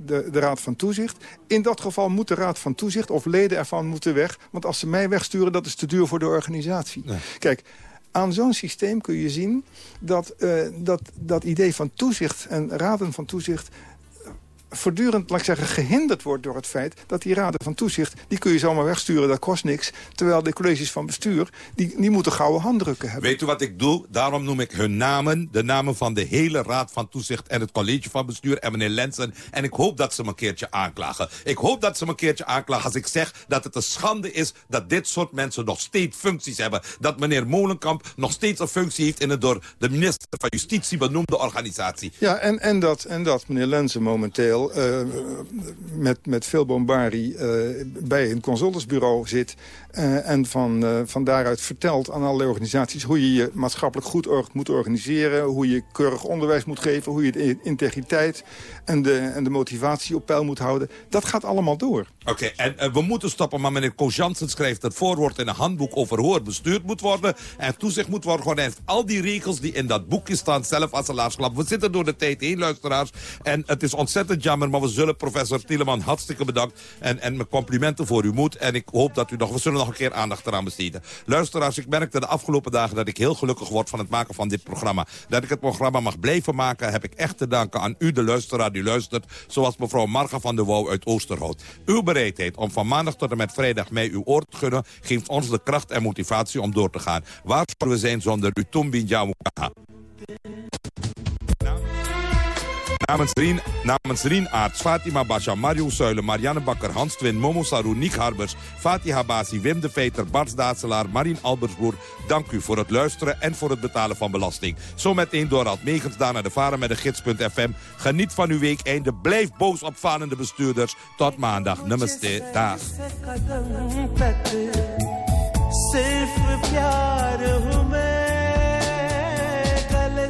Speaker 23: de, de, Raad van Toezicht. In dat geval moet de Raad van Toezicht of leden ervan moeten weg. Want als ze mij wegsturen, dat is te duur voor de organisatie. Nee. Kijk, aan zo'n systeem kun je zien dat, dat dat idee van toezicht en raden van toezicht voortdurend, laat ik zeggen, gehinderd wordt door het feit... dat die raden van toezicht, die kun je zomaar wegsturen, dat kost niks. Terwijl de colleges van bestuur, die, die moeten gouden handdrukken hebben.
Speaker 22: Weet u wat ik doe? Daarom noem ik hun namen, de namen van de hele raad van toezicht... en het college van bestuur en meneer Lensen. En ik hoop dat ze me een keertje aanklagen. Ik hoop dat ze me een keertje aanklagen als ik zeg dat het een schande is... dat dit soort mensen nog steeds functies hebben. Dat meneer Molenkamp nog steeds een functie heeft in een door de minister van Justitie benoemde organisatie.
Speaker 23: Ja, en, en, dat, en dat meneer Lensen momenteel uh, met, met veel bombardie uh, bij een consultantsbureau zit... Uh, en van, van daaruit vertelt aan allerlei organisaties... hoe je je maatschappelijk goed moet organiseren... hoe je keurig onderwijs moet geven... hoe je de integriteit en de, en de motivatie op peil moet houden. Dat gaat allemaal door.
Speaker 22: Oké, en we moeten stoppen. Maar meneer Kojansen schrijft het voorwoord in een handboek... over hoe het bestuurd moet worden en toezicht moet worden. Heeft al die regels die in dat boekje staan zelf als een laarsklap. We zitten door de tijd heen, luisteraars. En het is ontzettend jammer, maar we zullen professor Tieleman hartstikke bedankt. En, en mijn complimenten voor uw moed. En ik hoop dat u nog... We zullen nog een keer aandacht eraan besteden. Luisteraars, ik merkte de afgelopen dagen dat ik heel gelukkig word van het maken van dit programma. Dat ik het programma mag blijven maken, heb ik echt te danken aan u, de luisteraar die luistert. Zoals mevrouw Marga van der Wouw uit Oosterhout. Uw bereidheid om van maandag tot en met vrijdag mij uw oor te gunnen... geeft ons de kracht en motivatie om door te gaan. Waar zouden we zijn zonder u, Tumbi Njamukaha? Namens Rien, namens Rien Aarts, Fatima Basha, Mario Suilen, Marianne Bakker, Hans Twin, Momo Saru, Nick Harbers, Fatih Habasi, Wim de Veter, Bart Daatselaar, Marien Albersboer. Dank u voor het luisteren en voor het betalen van belasting. Zometeen Dorald Megens, daarna de varen met de gids.fm. Geniet van uw week einde. Blijf boos op falende bestuurders. Tot maandag. Namaste. Dag.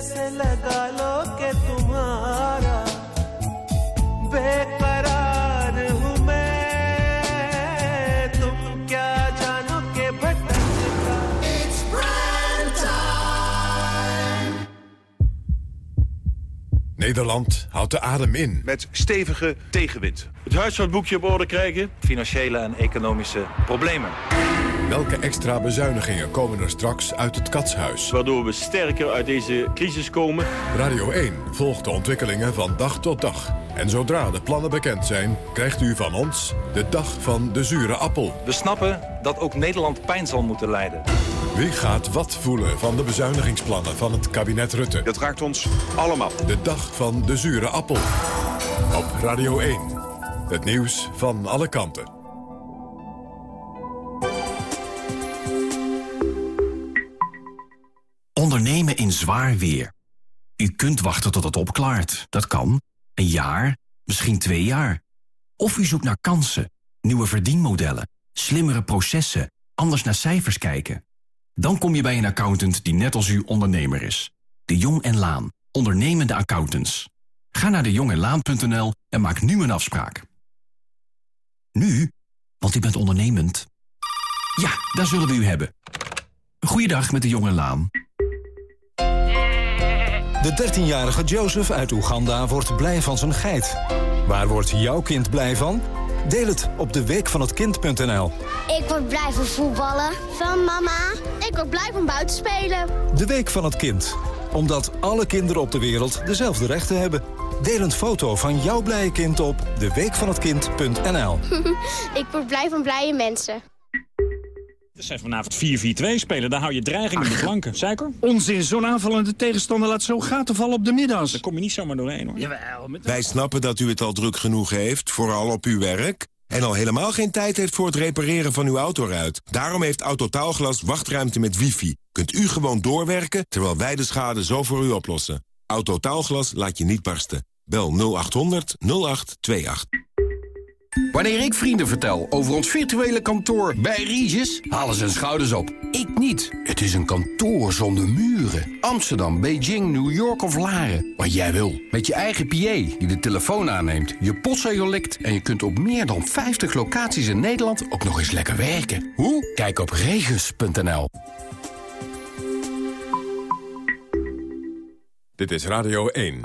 Speaker 25: से लगा लो के तुम्हारा बेकरार हूँ मैं तुम क्या जानो के भटकता It's brand time.
Speaker 1: Nederland houdt de adem in.
Speaker 14: Met stevige tegenwind. Het huishoudboekje op orde krijgen.
Speaker 26: Financiële en economische problemen.
Speaker 1: Welke extra bezuinigingen komen er straks uit het katshuis?
Speaker 14: Waardoor we sterker uit deze crisis komen.
Speaker 1: Radio 1 volgt de ontwikkelingen van dag tot dag. En zodra de plannen bekend zijn, krijgt u van ons de dag van de zure appel.
Speaker 26: We snappen dat ook Nederland pijn zal moeten lijden.
Speaker 1: Wie gaat wat voelen van de bezuinigingsplannen van het kabinet Rutte?
Speaker 14: Dat raakt ons allemaal.
Speaker 1: De dag van de zure appel. Op Radio 1. Het nieuws van alle kanten.
Speaker 27: Ondernemen in zwaar weer. U kunt wachten tot het opklaart. Dat kan. Een jaar, misschien twee jaar. Of u zoekt naar kansen, nieuwe verdienmodellen, slimmere processen, anders naar cijfers kijken. Dan kom je bij een accountant die net als u ondernemer is. De Jong en Laan, ondernemende accountants. Ga naar dejongenlaan.nl en maak nu een afspraak. Nu, want u bent ondernemend. Ja, daar zullen we u hebben. Goeiedag met de Jong en Laan.
Speaker 28: De 13-jarige Joseph uit Oeganda wordt blij van zijn geit. Waar wordt jouw kind blij van? Deel het op de week van het kind.nl.
Speaker 29: Ik word blij van voetballen. Van mama. Ik word blij van buiten spelen.
Speaker 28: De week van het kind. Omdat alle kinderen op de wereld dezelfde rechten hebben. Deel een foto van jouw blije kind op deweekvanhetkind.nl.
Speaker 29: Ik word blij van blije mensen.
Speaker 30: We zijn vanavond 4-4-2 spelen, daar hou je dreiging in de flanken. Suiker?
Speaker 31: Onzin, zo'n aanvallende tegenstander laat zo gaten vallen op de middags.
Speaker 30: Daar kom je niet zomaar doorheen hoor.
Speaker 31: Jawel, met...
Speaker 32: Wij snappen dat u het al druk genoeg heeft, vooral op uw werk... en al helemaal geen tijd heeft voor het repareren van uw autoruit. Daarom heeft Autotaalglas wachtruimte met wifi. Kunt u gewoon doorwerken, terwijl wij de schade zo voor u oplossen. Autotaalglas laat je niet barsten. Bel 0800 0828.
Speaker 33: Wanneer ik vrienden vertel over ons virtuele kantoor bij Regis, halen ze hun schouders op. Ik niet. Het is een kantoor zonder muren. Amsterdam, Beijing, New York of Laren. Wat jij wil. Met je eigen PA die de telefoon aanneemt, je postzegel likt... en je kunt op meer dan 50 locaties in Nederland ook nog eens lekker werken. Hoe? Kijk op regis.nl.
Speaker 1: Dit is Radio 1.